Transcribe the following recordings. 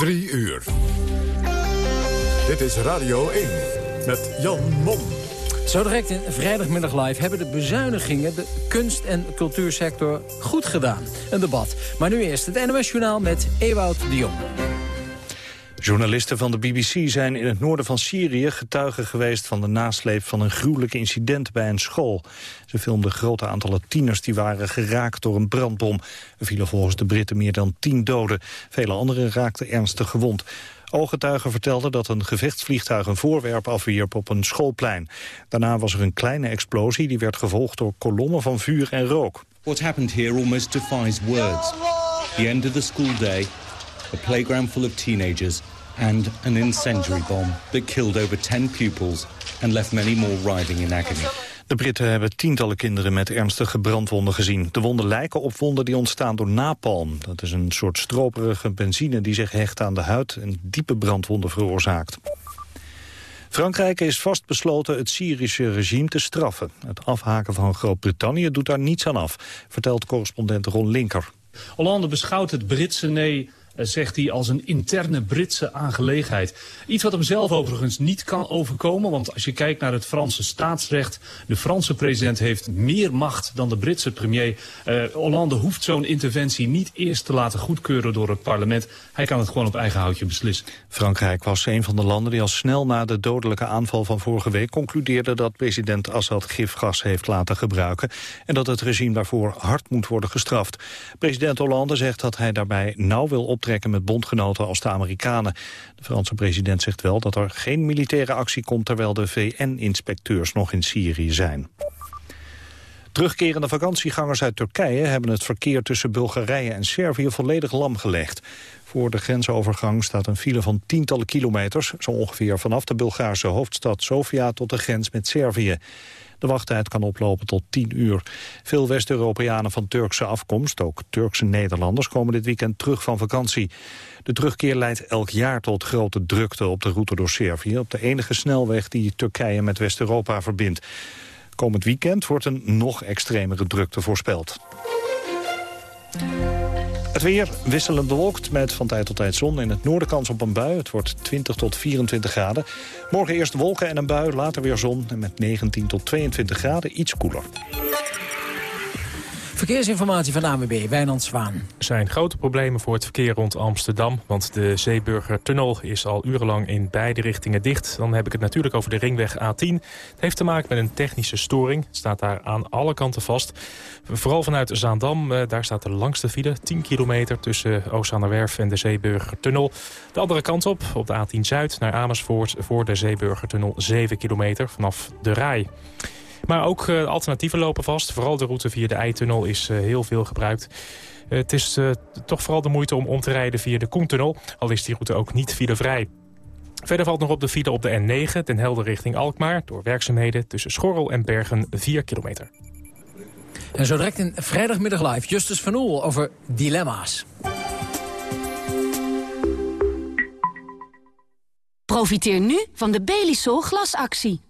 Drie uur. Dit is Radio 1 met Jan Mom. Zo direct in Vrijdagmiddag Live hebben de bezuinigingen... de kunst- en cultuursector goed gedaan. Een debat. Maar nu eerst het NOS-journaal met Ewout de Jong. Journalisten van de BBC zijn in het noorden van Syrië getuigen geweest van de nasleep van een gruwelijk incident bij een school. Ze filmden grote aantallen tieners die waren geraakt door een brandbom. Er vielen volgens de Britten meer dan tien doden. Vele anderen raakten ernstig gewond. Ooggetuigen vertelden dat een gevechtsvliegtuig een voorwerp afwierp op een schoolplein. Daarna was er een kleine explosie die werd gevolgd door kolommen van vuur en rook. What happened here almost defies words. The end of the school day, a playground full of teenagers and an incendiary bomb that killed over 10 pupils and left many more writhing in agony. De Britten hebben tientallen kinderen met ernstige brandwonden gezien. De wonden lijken op wonden die ontstaan door napalm. Dat is een soort stroperige benzine die zich hecht aan de huid... en diepe brandwonden veroorzaakt. Frankrijk is vastbesloten het Syrische regime te straffen. Het afhaken van Groot-Brittannië doet daar niets aan af... vertelt correspondent Ron Linker. Hollande beschouwt het Britse nee zegt hij, als een interne Britse aangelegenheid. Iets wat hem zelf overigens niet kan overkomen, want als je kijkt naar het Franse staatsrecht, de Franse president heeft meer macht dan de Britse premier. Uh, Hollande hoeft zo'n interventie niet eerst te laten goedkeuren door het parlement. Hij kan het gewoon op eigen houtje beslissen. Frankrijk was een van de landen die al snel na de dodelijke aanval van vorige week concludeerde dat president Assad gifgas heeft laten gebruiken en dat het regime daarvoor hard moet worden gestraft. President Hollande zegt dat hij daarbij nauw wil optreden met bondgenoten als de Amerikanen. De Franse president zegt wel dat er geen militaire actie komt... terwijl de VN-inspecteurs nog in Syrië zijn. Terugkerende vakantiegangers uit Turkije hebben het verkeer tussen Bulgarije en Servië volledig lam gelegd. Voor de grensovergang staat een file van tientallen kilometers, zo ongeveer vanaf de Bulgaarse hoofdstad Sofia tot de grens met Servië. De wachttijd kan oplopen tot 10 uur. Veel West-Europeanen van Turkse afkomst, ook Turkse Nederlanders, komen dit weekend terug van vakantie. De terugkeer leidt elk jaar tot grote drukte op de route door Servië, op de enige snelweg die Turkije met West-Europa verbindt. Komend weekend wordt een nog extremere drukte voorspeld. Het weer wisselend bewolkt met van tijd tot tijd zon. In het noorden kans op een bui. Het wordt 20 tot 24 graden. Morgen eerst wolken en een bui, later weer zon. En met 19 tot 22 graden iets koeler. Verkeersinformatie van ANWB, Wijnand Zwaan. Er zijn grote problemen voor het verkeer rond Amsterdam... want de Zeeburger-tunnel is al urenlang in beide richtingen dicht. Dan heb ik het natuurlijk over de ringweg A10. Het heeft te maken met een technische storing. Het staat daar aan alle kanten vast. Vooral vanuit Zaandam, eh, daar staat de langste file. 10 kilometer tussen Oostzaanerwerf en de Zeeburger-tunnel. De andere kant op, op de A10 Zuid naar Amersfoort... voor de Zeeburger-tunnel 7 kilometer vanaf de Rai. Maar ook uh, alternatieven lopen vast. Vooral de route via de Eitunnel is uh, heel veel gebruikt. Uh, het is toch vooral de moeite om om te rijden via de Koentunnel. Al is die route ook niet filevrij. Verder valt nog op de file op de N9, ten helder richting Alkmaar... door werkzaamheden tussen Schorrel en Bergen 4 kilometer. En zo direct in vrijdagmiddag live Justus van Oel over dilemma's. Profiteer nu van de Belisol glasactie.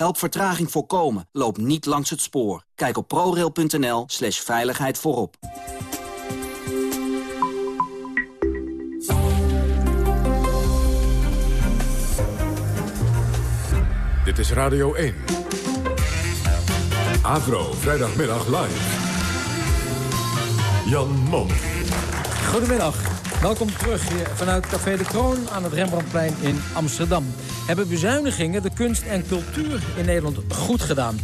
Help vertraging voorkomen. Loop niet langs het spoor. Kijk op prorail.nl slash veiligheid voorop. Dit is Radio 1. Avro, vrijdagmiddag live. Jan Mom. Goedemiddag. Welkom terug hier vanuit Café de Kroon aan het Rembrandtplein in Amsterdam. Hebben bezuinigingen de kunst en cultuur in Nederland goed gedaan.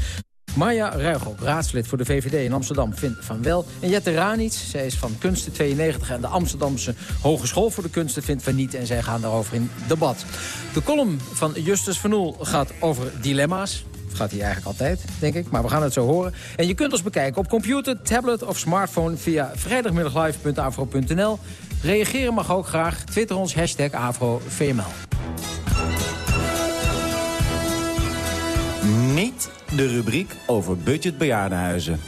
Marja Ruigel, raadslid voor de VVD in Amsterdam, vindt van wel. En Jette Ranits, zij is van Kunsten 92 en de Amsterdamse Hogeschool voor de Kunsten vindt van niet. En zij gaan daarover in debat. De column van Justus van Oel gaat over dilemma's gaat hij eigenlijk altijd, denk ik. Maar we gaan het zo horen. En je kunt ons bekijken op computer, tablet of smartphone... via vrijdagmiddaglive.avro.nl. Reageren mag ook graag. Twitter ons, hashtag AvroVML. Niet de rubriek over budgetbejaardenhuizen.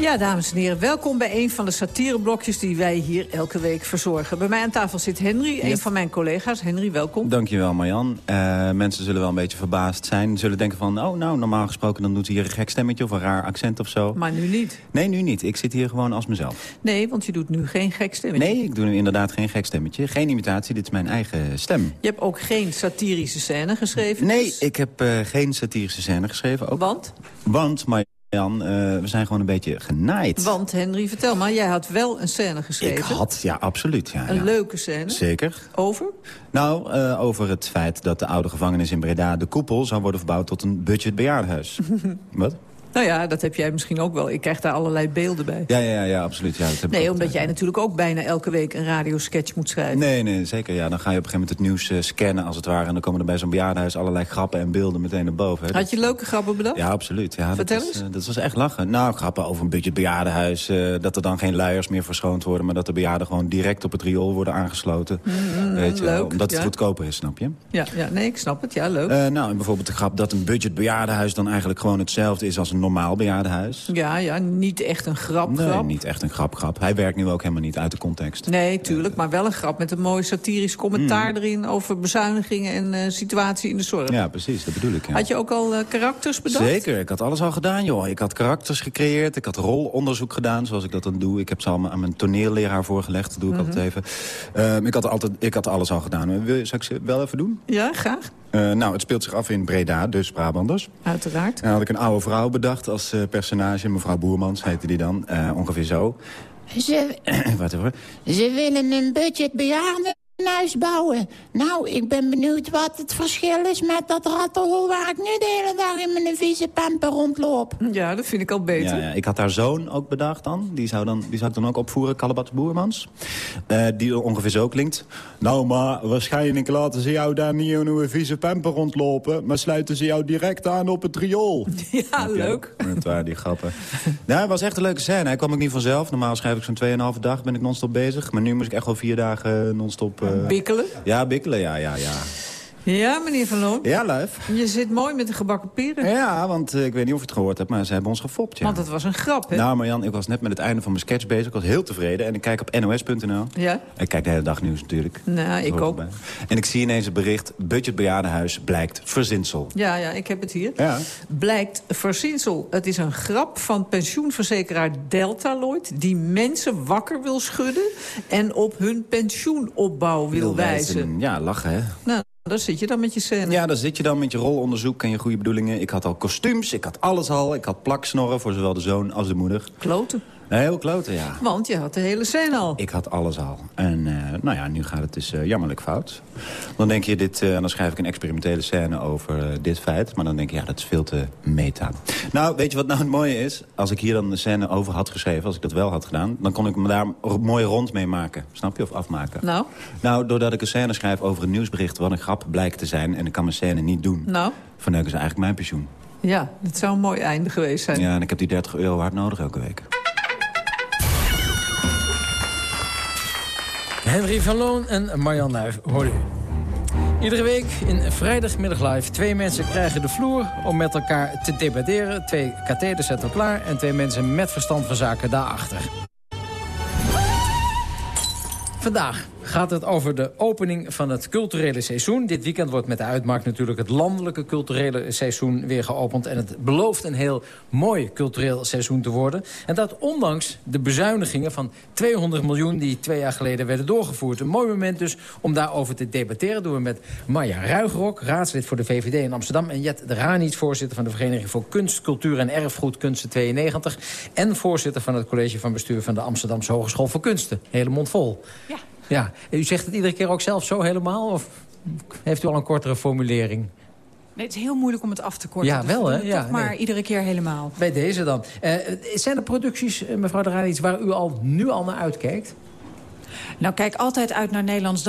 Ja, dames en heren, welkom bij een van de satireblokjes die wij hier elke week verzorgen. Bij mij aan tafel zit Henry, een van mijn collega's. Henry, welkom. Dankjewel Marjan. Uh, mensen zullen wel een beetje verbaasd zijn. Zullen denken van, oh nou, normaal gesproken dan doet hij hier een gek stemmetje of een raar accent of zo. Maar nu niet. Nee, nu niet. Ik zit hier gewoon als mezelf. Nee, want je doet nu geen gek stemmetje. Nee, ik doe nu inderdaad geen gek stemmetje. Geen imitatie, dit is mijn eigen stem. Je hebt ook geen satirische scène geschreven? Nee, dus? ik heb uh, geen satirische scène geschreven. Ook. Want? Want, maar Jan, uh, we zijn gewoon een beetje genaaid. Want, Henry, vertel maar, jij had wel een scène geschreven. Ik had, ja, absoluut. Ja, een ja. leuke scène. Zeker. Over? Nou, uh, over het feit dat de oude gevangenis in Breda... de koepel zou worden verbouwd tot een budget bejaardenhuis. Wat? Nou ja, dat heb jij misschien ook wel. Ik krijg daar allerlei beelden bij. Ja, ja, ja absoluut. Ja, dat heb nee, ik omdat jij natuurlijk ook bijna elke week een radiosketch moet schrijven. Nee, nee, zeker. Ja, dan ga je op een gegeven moment het nieuws uh, scannen, als het ware. En dan komen er bij zo'n bejaardenhuis allerlei grappen en beelden meteen naar boven. Hè. Had je leuke grappen bedacht? Ja, absoluut. Ja, Vertel dat eens. Was, uh, dat was echt lachen. Nou, grappen over een budget bejaardenhuis. Uh, dat er dan geen luiers meer verschoond worden... maar dat de bejaarden gewoon direct op het riool worden aangesloten. Mm, Weet je, leuk. Omdat het ja. goedkoper is, snap je? Ja, ja, nee, ik snap het. Ja, leuk. nou, en bijvoorbeeld de grap dat een budget bejaardenhuis... dan eigenlijk gewoon hetzelfde is als een normaal bejaardenhuis. Ja, ja, niet echt een grap, Nee, grap. niet echt een grap, grap. Hij werkt nu ook helemaal niet uit de context. Nee, tuurlijk, maar wel een grap met een mooi satirisch commentaar erin... over bezuinigingen en uh, situatie in de zorg. Ja, precies, dat bedoel ik. Ja. Had je ook al uh, karakters bedacht? Zeker, ik had alles al gedaan, joh. Ik had karakters gecreëerd, ik had rolonderzoek gedaan, zoals ik dat dan doe. Ik heb ze allemaal aan mijn toneelleraar voorgelegd, dat doe ik Mhm. altijd even. Uh, ik, had altijd, ik had alles al gedaan. Zou ik ze wel even doen? Ja, graag. Uh, nou, het speelt zich af in Breda, dus Brabanders. Uiteraard. En dan had ik een oude vrouw bedacht als uh, personage. Mevrouw Boermans heette die dan, uh, ongeveer zo. Ze, Wat hoor? ze willen een budget bejaardenhuis bouwen. Nou, ik ben benieuwd wat het verschil is met dat rattenhol... waar ik nu de hele dag in mijn vieze pamper rondloop. Ja, dat vind ik al beter. Ja, ja. Ik had haar zoon ook bedacht dan. Die zou, dan, die zou ik dan ook opvoeren, Calabats Boermans. Uh, die ongeveer zo klinkt. Nou, maar waarschijnlijk laten ze jou daar niet in een vieze pamper rondlopen... maar sluiten ze jou direct aan op het riool. Ja, leuk. Dat waren die grappen. nou, het was echt een leuke scène. Hij kwam ook niet vanzelf. Normaal schrijf ik zo'n 2,5 dag, ben ik non-stop bezig. Maar nu moest ik echt wel vier dagen non-stop... Uh... Bikkelen? Ja, bikkelen, ja, ja, ja. Ja, meneer Van Loon. Ja, lief. Je zit mooi met de gebakken peren. Ja, want uh, ik weet niet of je het gehoord hebt, maar ze hebben ons gefopt. Ja. Want het was een grap, hè? Nou, Marjan, ik was net met het einde van mijn sketch bezig. Ik was heel tevreden en ik kijk op nos.nl. Ja? Ik kijk de hele dag nieuws natuurlijk. Nou, ik ook. Erbij. En ik zie ineens het bericht... budgetbejaardenhuis blijkt verzinsel. Ja, ja, ik heb het hier. Ja. Blijkt verzinsel. Het is een grap van pensioenverzekeraar Deltaloid... die mensen wakker wil schudden en op hun pensioenopbouw wil, wil wijzen. wijzen. Ja, lachen, hè? Nou, daar zit je dan met je scène. Ja, daar zit je dan met je rolonderzoek en je goede bedoelingen. Ik had al kostuums, ik had alles al. Ik had plaksnorren voor zowel de zoon als de moeder. Kloten. Heel kloten, ja. Want je had de hele scène al. Ik had alles al. En uh, nou ja, nu gaat het dus uh, jammerlijk fout. Dan denk je, dit, uh, dan schrijf ik een experimentele scène over dit feit. Maar dan denk je, ja, dat is veel te meta. Nou, weet je wat nou het mooie is? Als ik hier dan een scène over had geschreven, als ik dat wel had gedaan... dan kon ik me daar mooi rond mee maken. Snap je? Of afmaken. Nou? Nou, doordat ik een scène schrijf over een nieuwsbericht... wat een grap blijkt te zijn en ik kan mijn scène niet doen... Nou? verneuken ze eigenlijk mijn pensioen. Ja, dat zou een mooi einde geweest zijn. Ja, en ik heb die 30 euro hard nodig elke week. Henry van Loon en Marjan Nuif, hoor u. Iedere week in Vrijdagmiddag Live. Twee mensen krijgen de vloer om met elkaar te debatteren. Twee katheders zetten klaar en twee mensen met verstand van zaken daarachter. Vandaag gaat het over de opening van het culturele seizoen. Dit weekend wordt met de uitmarkt natuurlijk het landelijke culturele seizoen weer geopend. En het belooft een heel mooi cultureel seizoen te worden. En dat ondanks de bezuinigingen van 200 miljoen die twee jaar geleden werden doorgevoerd. Een mooi moment dus om daarover te debatteren. Doen we met Marja Ruigrok, raadslid voor de VVD in Amsterdam. En Jet de Raniets, voorzitter van de Vereniging voor Kunst, Cultuur en Erfgoed Kunsten 92. En voorzitter van het college van bestuur van de Amsterdamse Hogeschool voor Kunsten. Hele mond vol. Ja. Ja, u zegt het iedere keer ook zelf zo helemaal? Of? heeft u al een kortere formulering? Nee, het is heel moeilijk om het af te korten. Ja, dus wel, we hè? Ja, maar iedere keer helemaal. Bij deze dan. Eh, zijn er producties, eh, mevrouw de Rijn, iets waar u al nu al naar uitkijkt? Nou, kijk altijd uit naar Nederlands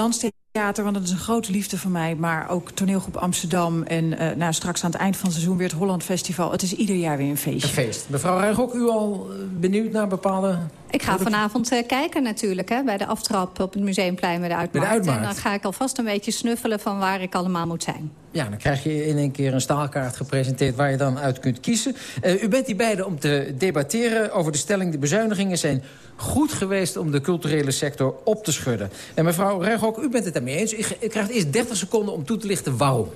Danstheater... want dat is een grote liefde van mij. Maar ook toneelgroep Amsterdam. En eh, nou, straks aan het eind van het seizoen weer het Holland Festival. Het is ieder jaar weer een feestje. Een feest. Mevrouw Rijgok, u al eh, benieuwd naar bepaalde... Ik ga vanavond eh, kijken natuurlijk, hè, bij de aftrap op het Museumplein bij de Uitmarkt. Uitmarkt. En dan ga ik alvast een beetje snuffelen van waar ik allemaal moet zijn. Ja, dan krijg je in één keer een staalkaart gepresenteerd... waar je dan uit kunt kiezen. Eh, u bent hier beiden om te debatteren over de stelling... de bezuinigingen zijn goed geweest om de culturele sector op te schudden. En mevrouw Rijgok, u bent het daarmee eens. U krijgt eerst 30 seconden om toe te lichten waarom.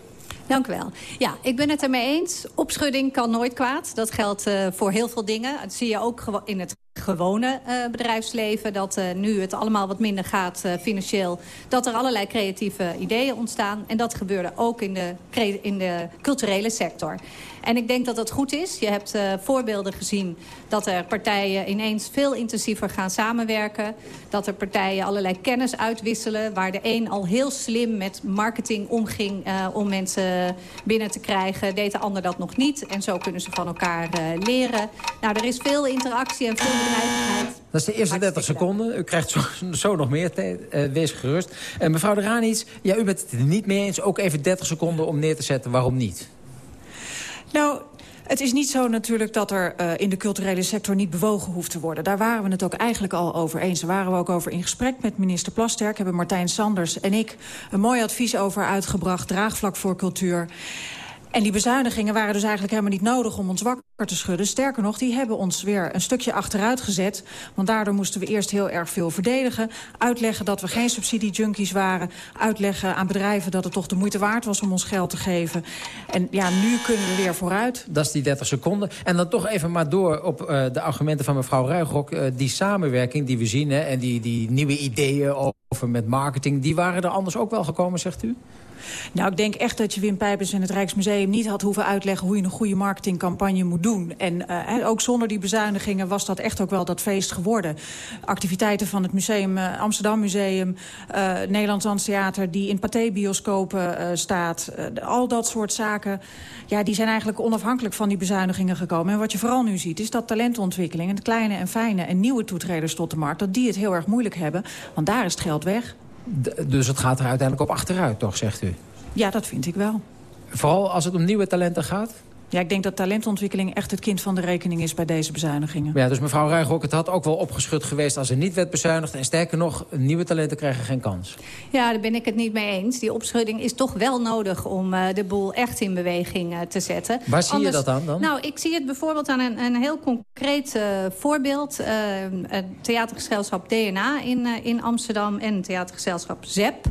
Dank u wel. Ja, ik ben het ermee eens. Opschudding kan nooit kwaad. Dat geldt eh, voor heel veel dingen. Dat zie je ook in het gewone eh, bedrijfsleven. Dat eh, nu het allemaal wat minder gaat eh, financieel. Dat er allerlei creatieve ideeën ontstaan. En dat gebeurde ook in de, in de culturele sector. En ik denk dat dat goed is. Je hebt voorbeelden gezien dat er partijen ineens veel intensiever gaan samenwerken. Dat er partijen allerlei kennis uitwisselen. Waar de een al heel slim met marketing omging om mensen binnen te krijgen. Deed de ander dat nog niet. En zo kunnen ze van elkaar leren. Nou, er is veel interactie en veel bedrijvigheid. Dat is de eerste 30 seconden. U krijgt zo, zo nog meer tijd. Eh, wees gerust. En mevrouw de Ranits, ja, u bent het er niet mee eens. Ook even 30 seconden om neer te zetten waarom niet. Nou, het is niet zo natuurlijk dat er uh, in de culturele sector niet bewogen hoeft te worden. Daar waren we het ook eigenlijk al over eens. Daar waren we ook over in gesprek met minister Plasterk. Hebben Martijn Sanders en ik een mooi advies over uitgebracht. Draagvlak voor cultuur. En die bezuinigingen waren dus eigenlijk helemaal niet nodig om ons wakker te schudden. Sterker nog, die hebben ons weer een stukje achteruit gezet. Want daardoor moesten we eerst heel erg veel verdedigen. Uitleggen dat we geen subsidiejunkies waren. Uitleggen aan bedrijven dat het toch de moeite waard was om ons geld te geven. En ja, nu kunnen we weer vooruit. Dat is die 30 seconden. En dan toch even maar door op uh, de argumenten van mevrouw Ruigrok. Uh, die samenwerking die we zien hè, en die, die nieuwe ideeën over met marketing... die waren er anders ook wel gekomen, zegt u? Nou, ik denk echt dat je Wim Pijpers en het Rijksmuseum niet had hoeven uitleggen... hoe je een goede marketingcampagne moet doen. En uh, ook zonder die bezuinigingen was dat echt ook wel dat feest geworden. Activiteiten van het museum, uh, Amsterdam Museum, uh, Nederlands Danstheater... die in Pathé-bioscopen staat. al dat soort zaken, ja, die zijn eigenlijk onafhankelijk van die bezuinigingen gekomen. En wat je vooral nu ziet, is dat talentontwikkeling... en kleine en fijne en nieuwe toetreders tot de markt... dat die het heel erg moeilijk hebben, want daar is het geld weg. Dus het gaat er uiteindelijk op achteruit, toch, zegt u? Ja, dat vind ik wel. Vooral als het om nieuwe talenten gaat? Ja, ik denk dat talentontwikkeling echt het kind van de rekening is bij deze bezuinigingen. Ja, dus mevrouw Ruigrok, het had ook wel opgeschud geweest als er niet werd bezuinigd. En sterker nog, nieuwe talenten krijgen geen kans. Ja, daar ben ik het niet mee eens. Die opschudding is toch wel nodig om uh, de boel echt in beweging uh, te zetten. Waar zie Anders, je dat aan dan? Nou, ik zie het bijvoorbeeld aan een, een heel concreet uh, voorbeeld. het theatergezelschap DNA in, in Amsterdam en het theatergezelschap ZEP.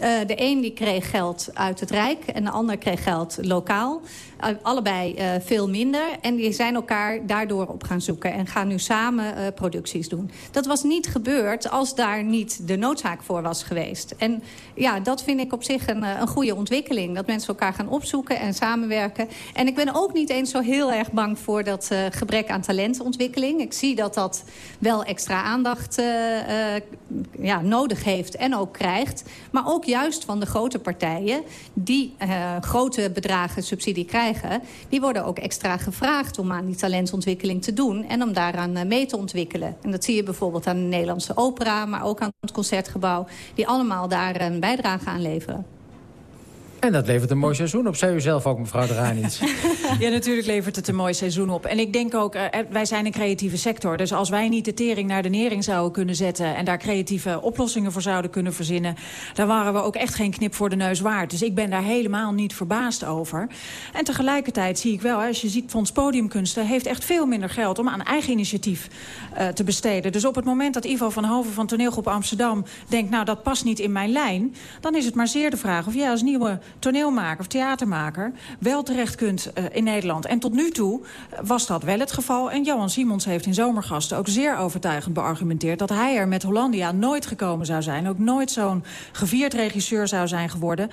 Uh, de een die kreeg geld uit het Rijk en de ander kreeg geld lokaal. Uh, allebei uh, veel minder. En die zijn elkaar daardoor op gaan zoeken. En gaan nu samen producties doen. Dat was niet gebeurd als daar niet de noodzaak voor was geweest. En ja, dat vind ik op zich een, een goede ontwikkeling. Dat mensen elkaar gaan opzoeken en samenwerken. En ik ben ook niet eens zo heel erg bang voor dat gebrek aan talentontwikkeling. Ik zie dat dat wel extra aandacht ja, nodig heeft en ook krijgt. Maar ook juist van de grote partijen... die uh, grote bedragen subsidie krijgen... die worden ook extra gevraagd om aan die talentontwikkeling te doen... en om daaraan uh, mee te ontwikkelen. En dat zie je bijvoorbeeld aan de Nederlandse opera... maar ook aan het Concertgebouw... die allemaal daar een bijdrage aan leveren. En dat levert een mooi seizoen op, zei u zelf ook, mevrouw de Ranits. ja, natuurlijk levert het een mooi seizoen op. En ik denk ook, uh, wij zijn een creatieve sector. Dus als wij niet de tering naar de nering zouden kunnen zetten... en daar creatieve oplossingen voor zouden kunnen verzinnen... dan waren we ook echt geen knip voor de neus waard. Dus ik ben daar helemaal niet verbaasd over. En tegelijkertijd zie ik wel, als je ziet, Fonds Podiumkunsten... heeft echt veel minder geld om aan eigen initiatief uh, te besteden. Dus op het moment dat Ivo van Hoven van Toneelgroep Amsterdam... denkt, nou, dat past niet in mijn lijn... dan is het maar zeer de vraag of jij als nieuwe toneelmaker of theatermaker wel terecht kunt uh, in Nederland. En tot nu toe was dat wel het geval. En Johan Simons heeft in Zomergasten ook zeer overtuigend beargumenteerd... dat hij er met Hollandia nooit gekomen zou zijn. Ook nooit zo'n gevierd regisseur zou zijn geworden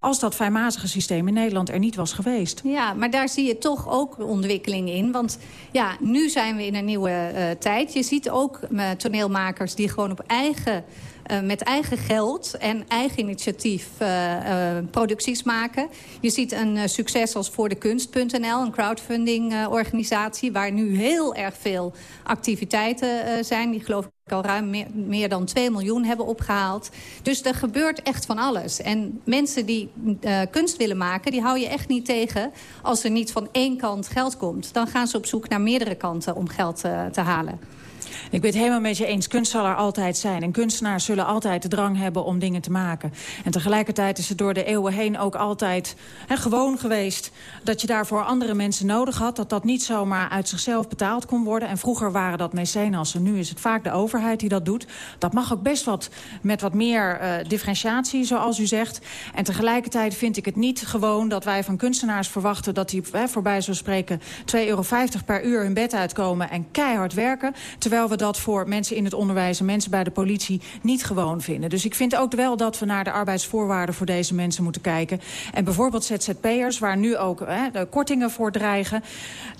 als dat fijnmazige systeem in Nederland er niet was geweest. Ja, maar daar zie je toch ook ontwikkeling in. Want ja, nu zijn we in een nieuwe uh, tijd. Je ziet ook uh, toneelmakers die gewoon op eigen uh, met eigen geld en eigen initiatief producties maken. Je ziet een succes als voor een crowdfunding organisatie... waar nu heel erg veel activiteiten zijn. Die geloof ik al ruim meer, dan 2 miljoen hebben opgehaald. Dus er gebeurt echt van alles. En mensen die kunst willen maken, die hou je echt niet tegen... als er niet van één kant geld komt. Dan gaan ze op zoek naar meerdere kanten om geld te halen. Ik ben het helemaal met je eens. Kunst zal er altijd zijn. En kunstenaars zullen altijd de drang hebben om dingen te maken. En tegelijkertijd is het door de eeuwen heen ook altijd gewoon geweest... dat je daarvoor andere mensen nodig had. Dat dat niet zomaar uit zichzelf betaald kon worden. En vroeger waren dat mecenassen. Nu is het vaak de overheid die dat doet. Dat mag ook best wat met wat meer uh, differentiatie, zoals u zegt. En tegelijkertijd vind ik het niet gewoon dat wij van kunstenaars verwachten... dat die voorbij zo spreken 2,50 euro per uur hun bed uitkomen en keihard werken... terwijl we dat voor mensen in het onderwijs en mensen bij de politie niet gewoon vinden. Dus ik vind ook wel dat we naar de arbeidsvoorwaarden voor deze mensen moeten kijken. En bijvoorbeeld ZZP'ers, waar nu ook hè, de kortingen voor dreigen.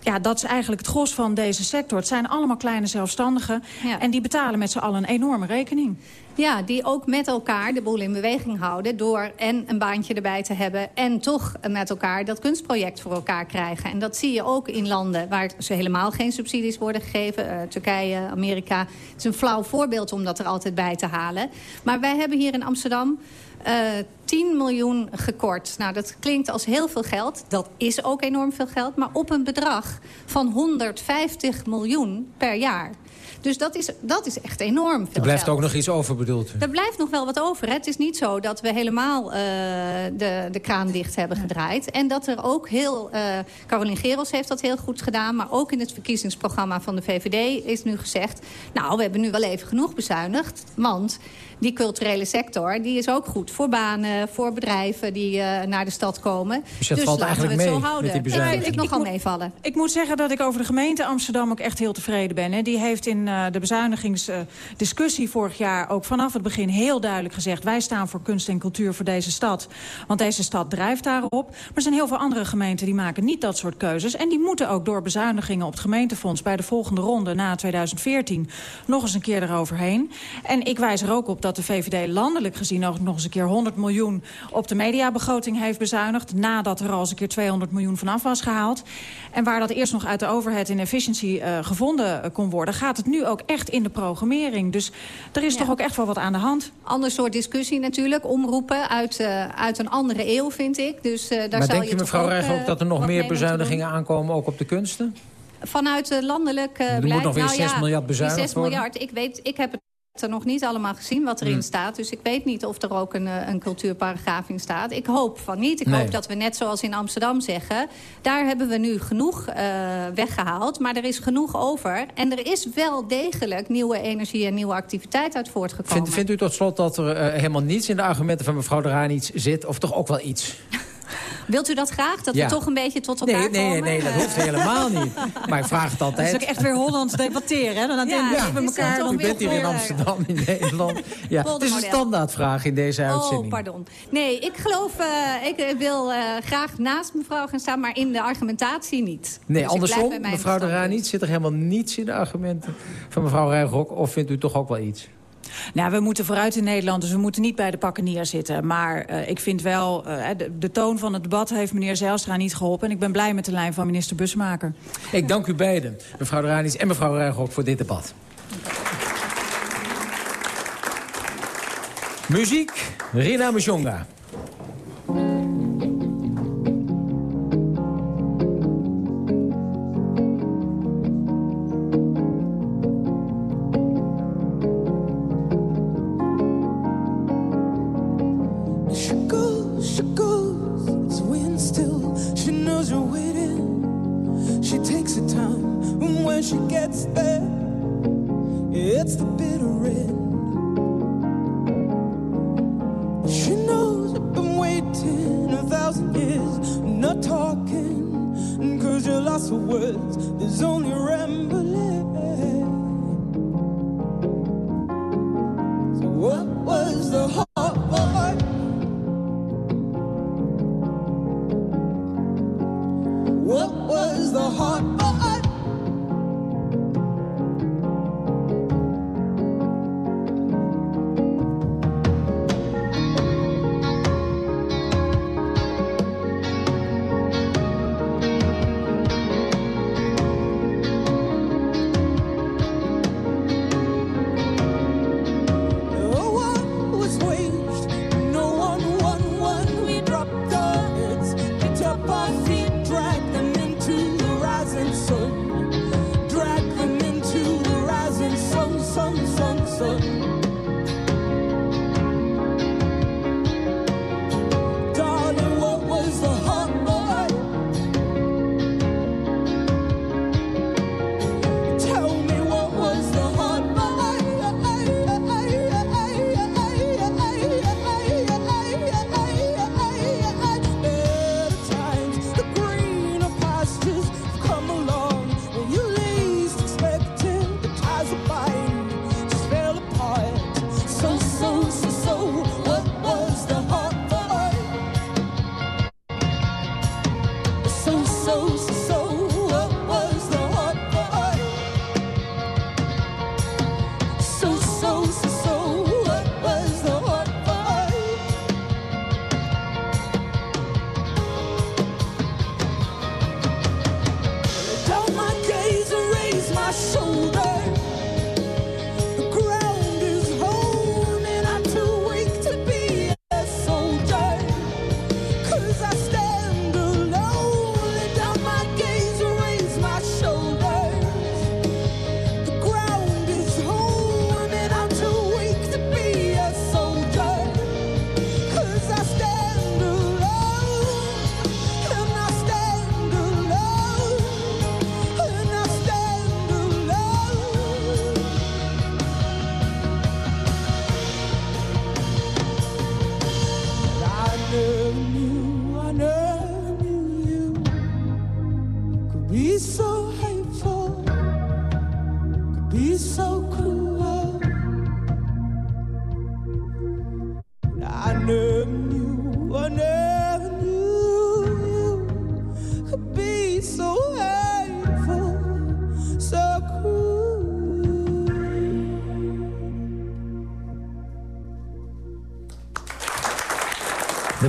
Ja, dat is eigenlijk het gros van deze sector. Het zijn allemaal kleine zelfstandigen. Ja. En die betalen met z'n allen een enorme rekening. Ja, die ook met elkaar de boel in beweging houden... door en een baantje erbij te hebben... en toch met elkaar dat kunstproject voor elkaar krijgen. En dat zie je ook in landen waar ze helemaal geen subsidies worden gegeven. Uh, Turkije, Amerika. Het is een flauw voorbeeld om dat er altijd bij te halen. Maar wij hebben hier in Amsterdam... Uh, eh, 10 miljoen gekort. Nou, dat klinkt als heel veel geld. Dat is ook enorm veel geld. Maar op een bedrag van 150 miljoen per jaar. Dus dat is, dat is echt enorm veel Er blijft geld. ook nog iets over, bedoelt u? Er blijft nog wel wat over. Hè. Het is niet zo dat we helemaal uh, de, de kraan dicht hebben gedraaid. En dat er ook heel... Uh, Caroline Gerels heeft dat heel goed gedaan. Maar ook in het verkiezingsprogramma van de VVD is nu gezegd... nou, we hebben nu wel even genoeg bezuinigd. Want die culturele sector die is ook goed voor banen, voor bedrijven die uh, naar de stad komen. Dus dat dus valt eigenlijk we het mee zo houden. met die Dat vind ik nogal moet, meevallen. Ik moet zeggen dat ik over de gemeente Amsterdam ook echt heel tevreden ben. Hè. Die heeft in uh, de bezuinigingsdiscussie uh, vorig jaar ook vanaf het begin heel duidelijk gezegd... wij staan voor kunst en cultuur voor deze stad. Want deze stad drijft daarop. Maar er zijn heel veel andere gemeenten die maken niet dat soort keuzes. En die moeten ook door bezuinigingen op het gemeentefonds... bij de volgende ronde na 2014 nog eens een keer eroverheen. En ik wijs er ook op dat de VVD landelijk gezien ook nog eens een keer 100 miljoen op de mediabegroting heeft bezuinigd. Nadat er al eens een keer 200 miljoen vanaf was gehaald. En waar dat eerst nog uit de overheid in efficiency uh, gevonden kon worden, gaat het nu ook echt in de programmering. Dus er is ja. toch ook echt wel wat aan de hand. Ander soort discussie natuurlijk. Omroepen uit, uh, uit een andere eeuw, vind ik. Dus, uh, daar maar zal denk je, mevrouw Reg, ook dat er nog meer bezuinigingen aankomen, ook op de kunsten? Vanuit landelijk uh, Er moet nog weer nou, 6 ja, miljard bezuinigd 6 miljard, ik, weet, ik heb het er nog niet allemaal gezien wat erin hmm. staat. Dus ik weet niet of er ook een, een cultuurparagraaf in staat. Ik hoop van niet. Ik nee. hoop dat we net zoals in Amsterdam zeggen... daar hebben we nu genoeg uh, weggehaald. Maar er is genoeg over. En er is wel degelijk nieuwe energie en nieuwe activiteit uit voortgekomen. Vindt, vindt u tot slot dat er uh, helemaal niets in de argumenten van mevrouw de Raan zit? Of toch ook wel iets? Wilt u dat graag? Dat ja. we toch een beetje tot elkaar nee, nee, komen? Nee, dat hoeft helemaal niet. Maar ik vraag het altijd. Dat is ook echt weer Hollands debatteren. Hè? Dan ja, ja, we elkaar dan U bent hier in Amsterdam, in Nederland. Ja, het is een standaardvraag in deze uitzending. Oh, pardon. Nee, ik geloof... Uh, ik wil uh, graag naast mevrouw gaan staan, maar in de argumentatie niet. Nee, dus andersom, mevrouw de Raan niet. Zit er helemaal niets in de argumenten van mevrouw Rijgrok? Of vindt u toch ook wel iets? Nou, we moeten vooruit in Nederland, dus we moeten niet bij de pakken neerzitten. Maar uh, ik vind wel, uh, de, de, toon van het debat heeft meneer Zijlstra niet geholpen. En ik ben blij met de lijn van minister Busmaker. Ik dank u beiden, mevrouw Ranis en mevrouw Rijghoek, voor dit debat. Muziek, Rina Mjonga.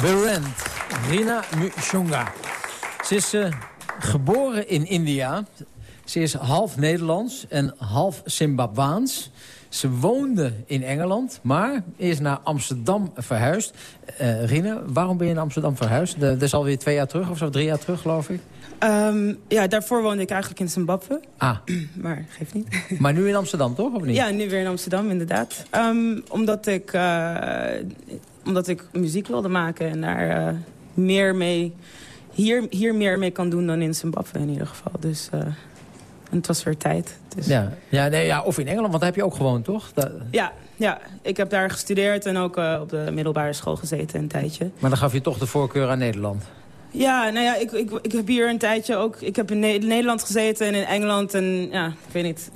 Berend, Rina Mushonga. Ze is uh, geboren in India. Ze is half Nederlands en half Zimbabwaans. Ze woonde in Engeland, maar is naar Amsterdam verhuisd. Uh, Rina, waarom ben je naar Amsterdam verhuisd? Dat is alweer twee jaar terug of zo, drie jaar terug geloof ik. Um, ja, daarvoor woonde ik eigenlijk in Zimbabwe. Ah. maar geeft niet. Maar nu in Amsterdam, toch? Of niet? Ja, nu weer in Amsterdam, inderdaad. Um, omdat ik... Uh, omdat ik muziek wilde maken en daar uh, meer mee... Hier, hier meer mee kan doen dan in Zimbabwe in ieder geval. Dus uh, het was weer tijd. Dus... Ja, ja, nee, ja, of in Engeland, want daar heb je ook gewoond, toch? Ja, ja, ik heb daar gestudeerd en ook uh, op de middelbare school gezeten een tijdje. Maar dan gaf je toch de voorkeur aan Nederland? Ja, nou ja, ik, ik, ik heb hier een tijdje ook... Ik heb in Nederland gezeten en in Engeland en ja, ik weet niet...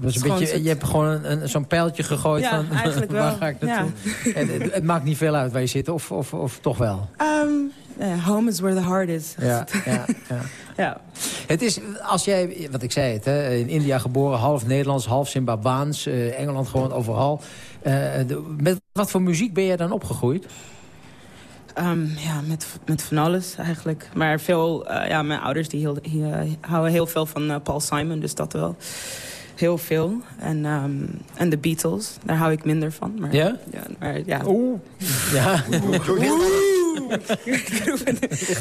Dus een beetje, je hebt gewoon zo'n pijltje gegooid ja, van eigenlijk waar wel. ga ik naartoe. Ja. En het, het, maakt niet veel uit waar je zit, of, of, of toch wel? Um, yeah, home is where the heart is. Ja, ja, ja. ja. Het is, als jij, wat ik zei het, hè, in India geboren, half Nederlands, half Zimbabwaans, uh, Engeland gewoon overal. Uh, de, met wat voor muziek ben jij dan opgegroeid? Um, ja, met, met van alles eigenlijk. Maar veel, ja, mijn ouders die, die houden heel veel van Paul Simon, dus dat wel heel veel. En, um, en de Beatles, daar hou ik minder van. Maar, ja? ja, maar, ja. Oeh. Ja.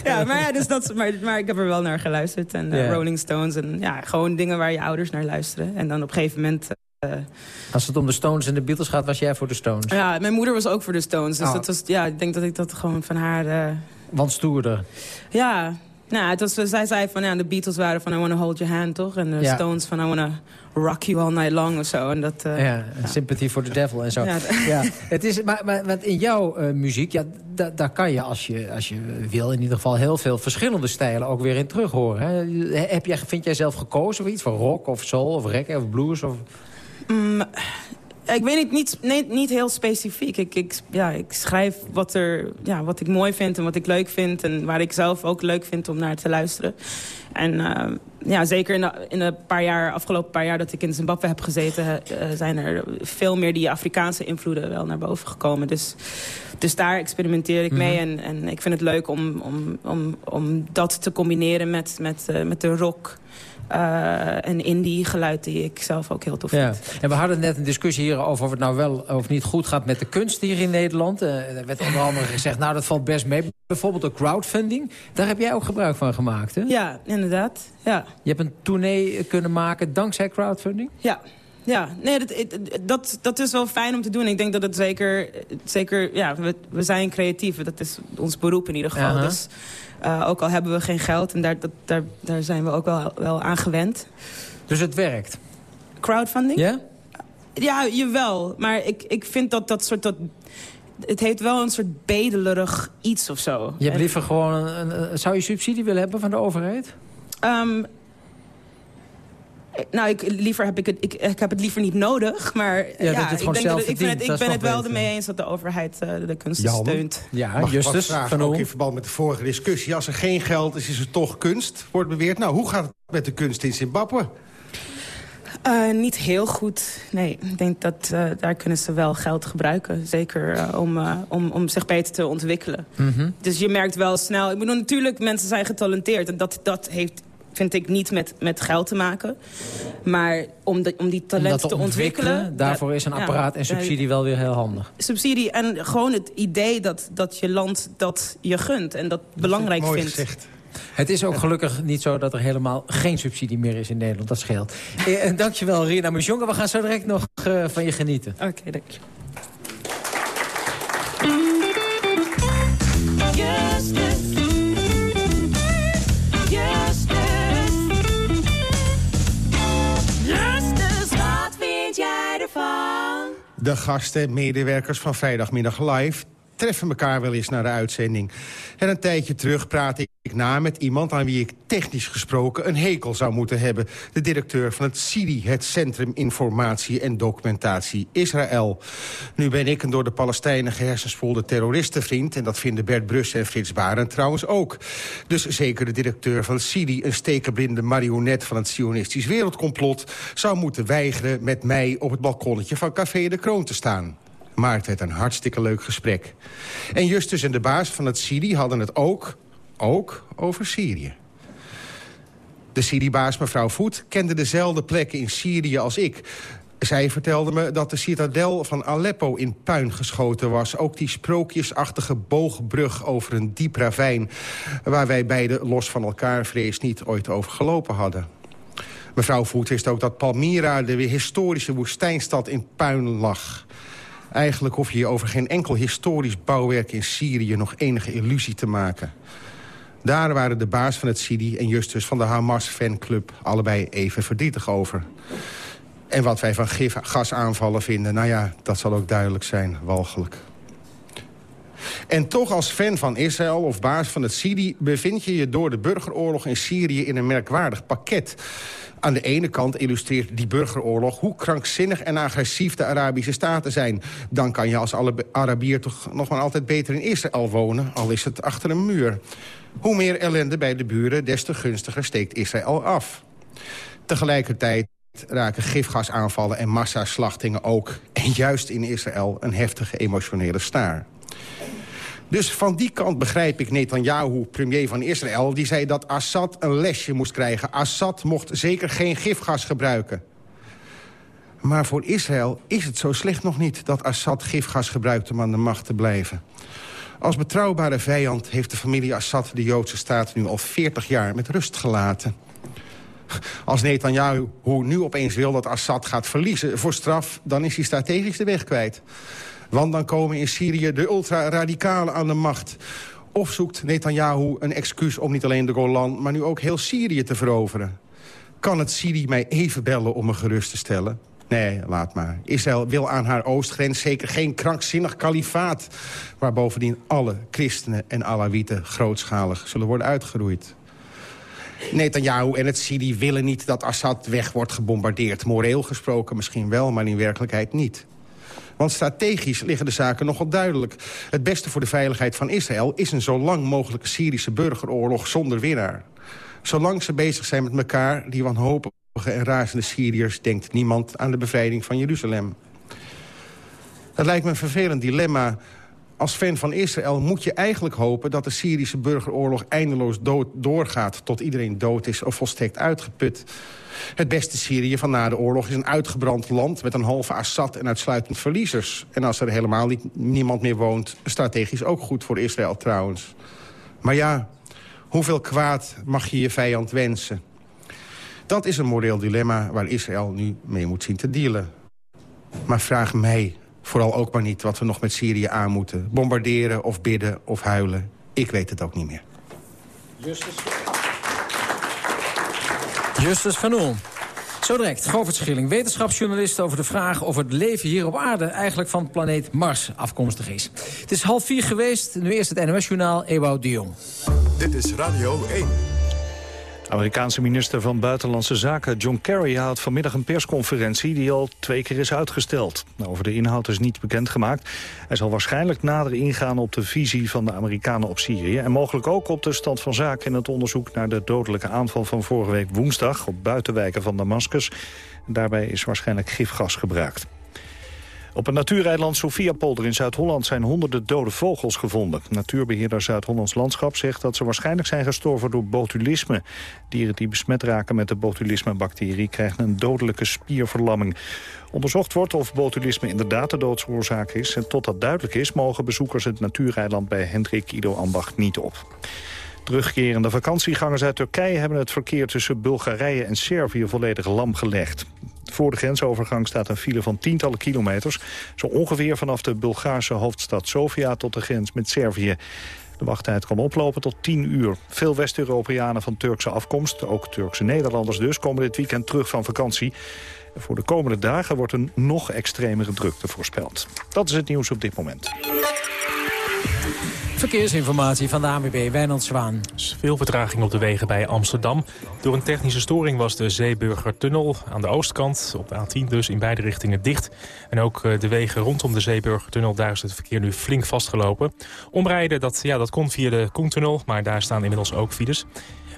ja, maar, ja, dus dat, maar, maar ik heb er wel naar geluisterd. En uh, Ja. Rolling Stones. En ja, gewoon dingen waar je ouders naar luisteren. En dan op een gegeven moment... uh, Als het om de Stones en de Beatles gaat, was jij voor de Stones? ja, mijn moeder was ook voor de Stones. Dus Oh. dat was, ja, ik denk dat ik dat gewoon van haar... uh, Want stoerder. ja, nou, het was, zij zei van, ja, de Beatles waren van I wanna hold your hand, toch? En de Ja. Stones van I wanna rock you all night long of zo. En dat, uh, Ja, Sympathy for the Devil en zo. Ja, Ja, het is, maar, maar want in jouw uh, muziek, ja, da, daar kan je als, je als je wil in ieder geval heel veel verschillende stijlen ook weer in terug horen. Hè? Heb jij, vind jij zelf gekozen voor iets? Voor rock of soul of reggae of blues? Of... Mm, ik weet niet, niet, nee, niet heel specifiek. Ik, ik, ja, ik schrijf wat, er, ja, wat ik mooi vind en wat ik leuk vind... en waar ik zelf ook leuk vind om naar te luisteren. En uh, ja, zeker in de, in de paar jaar, afgelopen paar jaar dat ik in Zimbabwe heb gezeten... Uh, zijn er veel meer die Afrikaanse invloeden wel naar boven gekomen. Dus, dus daar experimenteer ik mee. En, en ik vind het leuk om, om, om, om dat te combineren met, met, uh, met de rock... Uh, en indie geluid die ik zelf ook heel tof ja. vind. En we hadden net een discussie hierover of het nou wel of niet goed gaat met de kunst hier in Nederland. Uh, er werd onder andere gezegd, nou dat valt best mee. Bijvoorbeeld de crowdfunding, daar heb jij ook gebruik van gemaakt, hè? Ja, inderdaad. Ja. Je hebt een tournee kunnen maken dankzij crowdfunding? Ja, ja, nee, dat, dat, dat is wel fijn om te doen. Ik denk dat het zeker... zeker ja, we, we zijn creatief. Dat is ons beroep in ieder geval. Uh -huh. Dus uh, ook al hebben we geen geld. En daar, dat, daar, daar zijn we ook wel, wel aan gewend. Dus het werkt? Crowdfunding? Ja? Ja, jawel. Maar ik, ik vind dat dat soort... Dat, het heeft wel een soort bedelerig iets of zo. Je hebt liever gewoon... Een, een, zou je subsidie willen hebben van de overheid? Um, nou, ik, liever heb ik, het, ik, ik heb het liever niet nodig. Maar ja, ja ik, denk dat, ik, het, ik ben het wel ermee eens dat de overheid uh, de kunst Jan, steunt. Ja, Mag Justus, ik vragen, ook in verband met de vorige discussie. Als er geen geld is, is er toch kunst, wordt beweerd. Nou, hoe gaat het met de kunst in Zimbabwe? Uh, niet heel goed. Nee, ik denk dat uh, daar kunnen ze wel geld gebruiken. Zeker uh, om, om, om zich beter te ontwikkelen. Mhm. Mm -hmm. Dus je merkt wel snel... Ik bedoel, natuurlijk, mensen zijn getalenteerd. En dat, dat heeft vind ik niet met, met geld te maken. Maar om, de, om die talenten te, te ontwikkelen... Daarvoor is een apparaat ja, en subsidie wel weer heel handig. Subsidie en gewoon het idee dat, dat je land dat je gunt. En dat, dat belangrijk mooi vindt. Gezegd. Het is ook gelukkig niet zo dat er helemaal geen subsidie meer is in Nederland. Dat scheelt. Eh, dankjewel, Rina Mujonga. We gaan zo direct nog uh, van je genieten. Oké, okay, dank De gasten, medewerkers van Vrijdagmiddag Live treffen elkaar wel eens naar de uitzending. En een tijdje terug praatte ik na met iemand aan wie ik technisch gesproken een hekel zou moeten hebben. De directeur van het CIDI, het Centrum Informatie en Documentatie Israël. Nu ben ik een door de Palestijnen gehersenspoelde terroristenvriend... en dat vinden Bert Brus en Frits Baren trouwens ook. Dus zeker de directeur van CIDI, een stekenblinde marionet... van het Sionistisch wereldcomplot, zou moeten weigeren... met mij op het balkonnetje van Café de Kroon te staan. Maar het werd een hartstikke leuk gesprek. En Justus en de baas van het Sidi hadden het ook, ook over Syrië. De Sidi-baas, mevrouw Voet, kende dezelfde plekken in Syrië als ik. Zij vertelde me dat de citadel van Aleppo in puin geschoten was. Ook die sprookjesachtige boogbrug over een diep ravijn... waar wij beiden los van elkaar vrees niet ooit over gelopen hadden. Mevrouw Voet wist ook dat Palmyra, de historische woestijnstad, in puin lag... Eigenlijk hoef je je over geen enkel historisch bouwwerk in Syrië... nog enige illusie te maken. Daar waren de baas van het Sidi en Justus van de Hamas-fanclub... allebei even verdrietig over. En wat wij van gif, gasaanvallen vinden, nou ja, dat zal ook duidelijk zijn, walgelijk. En toch als fan van Israël of baas van het Sidi... bevind je je door de burgeroorlog in Syrië in een merkwaardig pakket. Aan de ene kant illustreert die burgeroorlog... hoe krankzinnig en agressief de Arabische Staten zijn. Dan kan je als Arabier toch nog maar altijd beter in Israël wonen... al is het achter een muur. Hoe meer ellende bij de buren, des te gunstiger steekt Israël af. Tegelijkertijd raken gifgasaanvallen en massaslachtingen ook... en juist in Israël een heftige emotionele staar. Dus van die kant begrijp ik Netanyahu, premier van Israël... die zei dat Assad een lesje moest krijgen. Assad mocht zeker geen gifgas gebruiken. Maar voor Israël is het zo slecht nog niet... dat Assad gifgas gebruikt om aan de macht te blijven. Als betrouwbare vijand heeft de familie Assad de Joodse staat... nu al 40 jaar met rust gelaten. Als Netanyahu nu opeens wil dat Assad gaat verliezen voor straf... dan is hij strategisch de weg kwijt. Want dan komen in Syrië de ultra-radicalen aan de macht. Of zoekt Netanyahu een excuus om niet alleen de Golan... maar nu ook heel Syrië te veroveren. Kan het Syrië mij even bellen om me gerust te stellen? Nee, laat maar. Israël wil aan haar oostgrens zeker geen krankzinnig kalifaat... waar bovendien alle christenen en alawieten grootschalig zullen worden uitgeroeid. Netanyahu en het Sidi willen niet dat Assad weg wordt gebombardeerd. Moreel gesproken misschien wel, maar in werkelijkheid niet. Want strategisch liggen de zaken nogal duidelijk. Het beste voor de veiligheid van Israël is een zo lang mogelijke Syrische burgeroorlog zonder winnaar. Zolang ze bezig zijn met elkaar, die wanhopige en razende Syriërs... denkt niemand aan de bevrijding van Jeruzalem. Dat lijkt me een vervelend dilemma. Als fan van Israël moet je eigenlijk hopen... dat de Syrische burgeroorlog eindeloos doorgaat... tot iedereen dood is of volstrekt uitgeput. Het beste Syrië van na de oorlog is een uitgebrand land... met een halve Assad en uitsluitend verliezers. En als er helemaal niemand meer woont... strategisch ook goed voor Israël trouwens. Maar ja, hoeveel kwaad mag je je vijand wensen? Dat is een moreel dilemma waar Israël nu mee moet zien te dealen. Maar vraag mij vooral ook maar niet wat we nog met Syrië aan moeten. Bombarderen of bidden of huilen. Ik weet het ook niet meer. Justus. Justus van Oel. Zo direct, Govert Schilling, wetenschapsjournalist... over de vraag of het leven hier op aarde eigenlijk van planeet Mars afkomstig is. Het is half vier geweest, nu eerst het NOS-journaal Ewout de Jong. Dit is Radio 1. Amerikaanse minister van Buitenlandse Zaken John Kerry houdt vanmiddag een persconferentie die al twee keer is uitgesteld. Over de inhoud is niet bekendgemaakt. Hij zal waarschijnlijk nader ingaan op de visie van de Amerikanen op Syrië en mogelijk ook op de stand van zaken in het onderzoek naar de dodelijke aanval van vorige week woensdag op buitenwijken van Damascus. Daarbij is waarschijnlijk gifgas gebruikt. Op het natuureiland Sofiapolder in Zuid-Holland zijn honderden dode vogels gevonden. Natuurbeheerder Zuid-Hollands Landschap zegt dat ze waarschijnlijk zijn gestorven door botulisme. Dieren die besmet raken met de botulisme-bacterie krijgen een dodelijke spierverlamming. Onderzocht wordt of botulisme inderdaad de doodsoorzaak is. En tot dat duidelijk is mogen bezoekers het natuureiland bij Hendrik Ido Ambacht niet op. Terugkerende vakantiegangers uit Turkije hebben het verkeer tussen Bulgarije en Servië volledig lam gelegd. Voor de grensovergang staat een file van tientallen kilometers. Zo ongeveer vanaf de Bulgaarse hoofdstad Sofia tot de grens met Servië. De wachttijd kan oplopen tot 10 uur. Veel West-Europeanen van Turkse afkomst, ook Turkse Nederlanders dus... komen dit weekend terug van vakantie. voor de komende dagen wordt een nog extremere drukte voorspeld. Dat is het nieuws op dit moment. Verkeersinformatie van de ANWB, Wijnand Zwaan. Veel vertraging op de wegen bij Amsterdam. Door een technische storing was de Zeeburgertunnel aan de oostkant... op de A10 dus in beide richtingen dicht. En ook eh, de wegen rondom de Zeeburgertunnel... daar is het verkeer nu flink vastgelopen. Omrijden, dat, ja, dat kon via de Koentunnel, maar daar staan inmiddels ook files.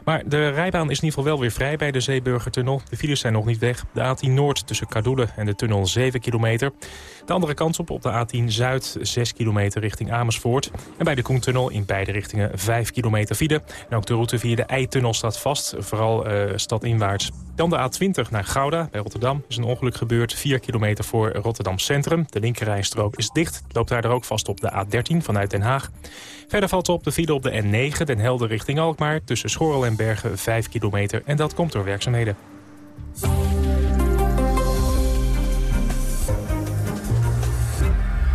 Maar de rijbaan is in ieder geval wel weer vrij bij de Zeeburgertunnel. De files zijn nog niet weg. De A10 Noord tussen Kadoelen en de tunnel 7 kilometer. De andere kant op, op de A10 Zuid 6 kilometer richting Amersfoort. En bij de Koentunnel in beide richtingen 5 kilometer file. En ook de route via de Eitunnel staat vast, vooral uh, stadinwaarts. Dan de A20 naar Gouda bij Rotterdam. is een ongeluk gebeurd 4 kilometer voor Rotterdam Centrum. De linkerrijstrook is dicht. Loopt daar ook vast op de A13 vanuit Den Haag. Verder valt op de file op de N9, Den Helder richting Alkmaar... tussen Schorrel en Bergen 5 kilometer. En dat komt door werkzaamheden.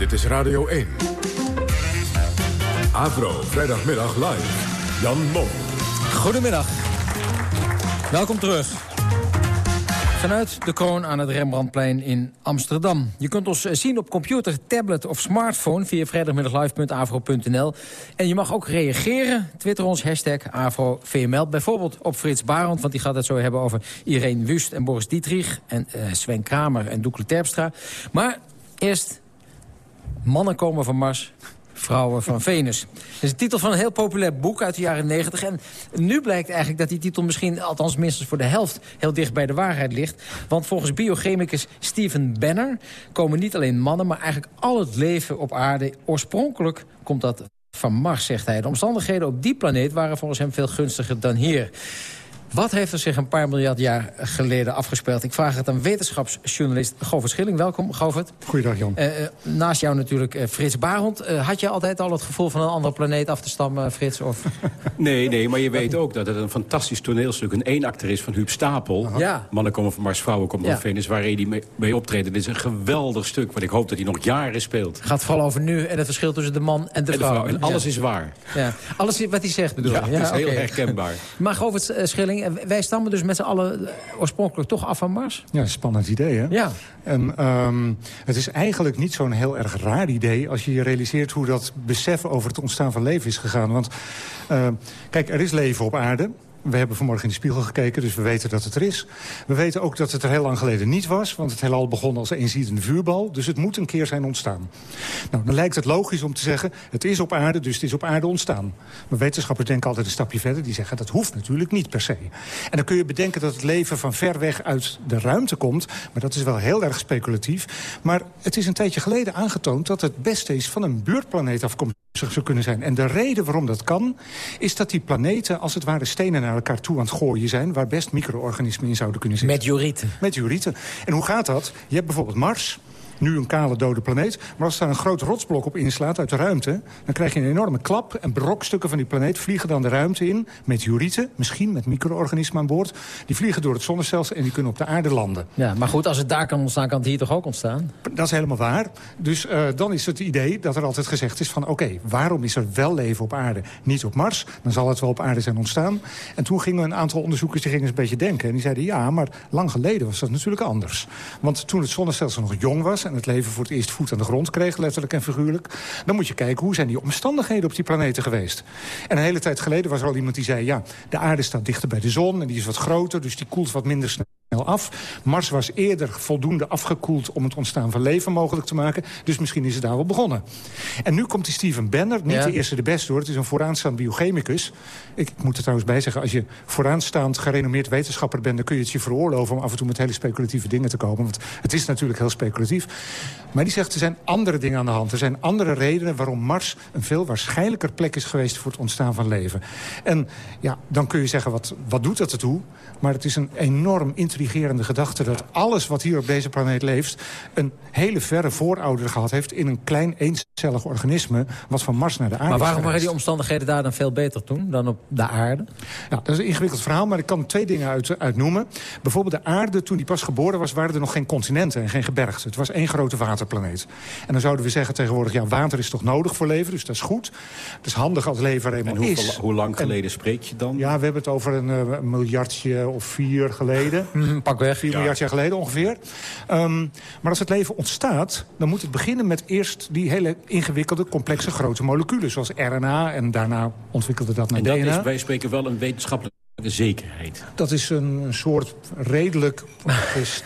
Dit is Radio 1. Avro, vrijdagmiddag live. Jan Mom. Goedemiddag. Welkom terug. Vanuit de kroon aan het Rembrandtplein in Amsterdam. Je kunt ons eh, zien op computer, tablet of smartphone... via vrijdagmiddaglive.avro.nl. En je mag ook reageren. Twitter ons, hashtag AVROVML. Bijvoorbeeld op Frits Barend, want die gaat het zo hebben over... Irene Wust en Boris Dietrich en uh, Sven Kramer en Doekle Terpstra. Maar eerst Mannen komen van Mars, Vrouwen van Venus. Dat is de titel van een heel populair boek uit de jaren 90. En nu blijkt eigenlijk dat die titel misschien, althans minstens voor de helft... heel dicht bij de waarheid ligt. Want volgens biochemicus Steven Banner komen niet alleen mannen... maar eigenlijk al het leven op aarde. Oorspronkelijk komt dat van Mars, zegt hij. De omstandigheden op die planeet waren volgens hem veel gunstiger dan hier. Wat heeft er zich een paar miljard jaar geleden afgespeeld? Ik vraag het aan wetenschapsjournalist Govert Schilling. Welkom, Govert. Goeiedag, Jan. Uh, naast jou natuurlijk uh, Frits Barend. Uh, had je altijd al het gevoel van een andere planeet af te stammen, Frits? Of? nee, nee, maar je weet ook dat het een fantastisch toneelstuk... een eenakter is van Huub Stapel. Ja. Mannen komen van Mars, vrouwen komen van Venus... waarin hij mee, mee optreden. Dit is een geweldig stuk, wat ik hoop dat hij nog jaren speelt. Het gaat vooral over nu en het verschil tussen de man en de, en vrouw. En alles is waar. Ja. Alles wat hij zegt bedoel je? Ja, het is heel herkenbaar. Maar Govert Schilling, wij stammen dus met z'n allen oorspronkelijk toch af van Mars? Ja, spannend idee, hè? Ja. En um, het is eigenlijk niet zo'n heel erg raar idee... als je je realiseert hoe dat besef over het ontstaan van leven is gegaan. Want uh, kijk, er is leven op aarde... We hebben vanmorgen in de spiegel gekeken, dus we weten dat het er is. We weten ook dat het er heel lang geleden niet was... want het heelal begon als eenziedende vuurbal. Dus het moet een keer zijn ontstaan. Nou, dan lijkt het logisch om te zeggen... het is op aarde, dus het is op aarde ontstaan. Maar wetenschappers denken altijd een stapje verder. Die zeggen dat hoeft natuurlijk niet per se. En dan kun je bedenken dat het leven van ver weg uit de ruimte komt. Maar dat is wel heel erg speculatief. Maar het is een tijdje geleden aangetoond dat het beste is... van een buurtplaneet afkomstig zou kunnen zijn. En de reden waarom dat kan, is dat die planeten als het ware stenen naar elkaar toe aan het gooien zijn... waar best micro-organismen in zouden kunnen zitten. Meteorieten. Meteorieten. En hoe gaat dat? Je hebt bijvoorbeeld Mars nu een kale dode planeet. Maar als daar een groot rotsblok op inslaat uit de ruimte... dan krijg je een enorme klap en brokstukken van die planeet vliegen dan de ruimte in. Meteorieten, misschien met micro-organismen aan boord. Die vliegen door het zonnestelsel en die kunnen op de aarde landen. Ja, maar goed, als het daar kan ontstaan, kan het hier toch ook ontstaan? Dat is helemaal waar. Dus uh, dan is het idee dat er altijd gezegd is van... oké, waarom is er wel leven op aarde, niet op Mars? Dan zal het wel op aarde zijn ontstaan. En toen gingen een aantal onderzoekers die gingen eens een beetje denken. En die zeiden, ja, maar lang geleden was dat natuurlijk anders. Want toen het zonnestelsel nog jong was en het leven voor het eerst voet aan de grond kreeg, letterlijk en figuurlijk... dan moet je kijken, hoe zijn die omstandigheden op die planeten geweest? En een hele tijd geleden was er al iemand die zei... ja, de aarde staat dichter bij de zon en die is wat groter... dus die koelt wat minder snel af. Mars was eerder voldoende afgekoeld om het ontstaan van leven mogelijk te maken. Dus misschien is het daar wel begonnen. En nu komt die Steven Benner, niet Ja. de eerste de beste hoor. Het is een vooraanstaand biochemicus. Ik moet er trouwens bij zeggen, als je vooraanstaand gerenommeerd wetenschapper bent... dan kun je het je veroorloven om af en toe met hele speculatieve dingen te komen. Want het is natuurlijk heel speculatief. Maar die zegt, er zijn andere dingen aan de hand. Er zijn andere redenen waarom Mars een veel waarschijnlijker plek is geweest... voor het ontstaan van leven. En ja, dan kun je zeggen, wat, wat doet dat ertoe? Maar het is een enorm intrigerende gedachte... dat alles wat hier op deze planeet leeft... een hele verre voorouder gehad heeft... in een klein eencellig organisme... wat van Mars naar de aarde Maar waarom waren die omstandigheden daar dan veel beter toen dan op de aarde? Ja, dat is een ingewikkeld verhaal, maar ik kan er twee dingen uit, uit noemen. Bijvoorbeeld de aarde, toen die pas geboren was... waren er nog geen continenten en geen gebergten. Het was één grote waterplaneet. En dan zouden we zeggen tegenwoordig... ja, water is toch nodig voor leven, dus dat is goed. Het is handig als leven er eenmaal En hoeveel- is. hoe lang En- geleden spreek je dan? Ja, we hebben het over een eh, miljardje of vier geleden. Pak weg. Vier miljard jaar geleden ongeveer. Ehm, maar als het leven ontstaat, dan moet het beginnen met eerst... die hele ingewikkelde, complexe, grote moleculen... zoals RNA en daarna ontwikkelde dat naar En dat DNA. is, wij spreken wel een wetenschappelijke zekerheid. Dat is een soort redelijk eh,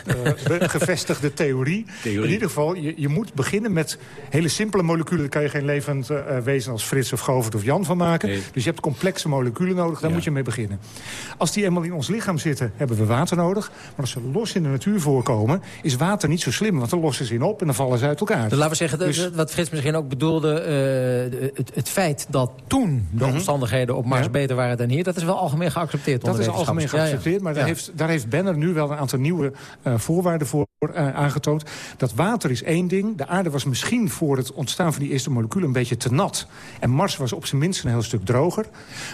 gevestigde theorie. Theorie. In ieder geval, je, je moet beginnen met hele simpele moleculen. Daar kan je geen levend eh, wezen als Frits of Govert of Jan van maken. Nee. Dus je hebt complexe moleculen nodig, daar Ja. moet je mee beginnen. Als die eenmaal in ons lichaam zitten, hebben we water nodig. Maar als ze los in de natuur voorkomen, is water niet zo slim. Want dan lossen ze in op en dan vallen ze uit elkaar. Dus laten we zeggen, dat- Dus- wat Frits misschien ook bedoelde... eh, de- het, het feit dat toen de Mhm. omstandigheden op Mars Ja. beter waren dan hier... dat is wel algemeen geaccepteerd Dat is algemeen geaccepteerd, maar daar, heeft, daar heeft Benner nu wel een aantal nieuwe eh, voorwaarden voor eh, aangetoond. Dat water is één ding. De aarde was misschien voor het ontstaan van die eerste moleculen een beetje te nat. En Mars was op zijn minst een heel stuk droger.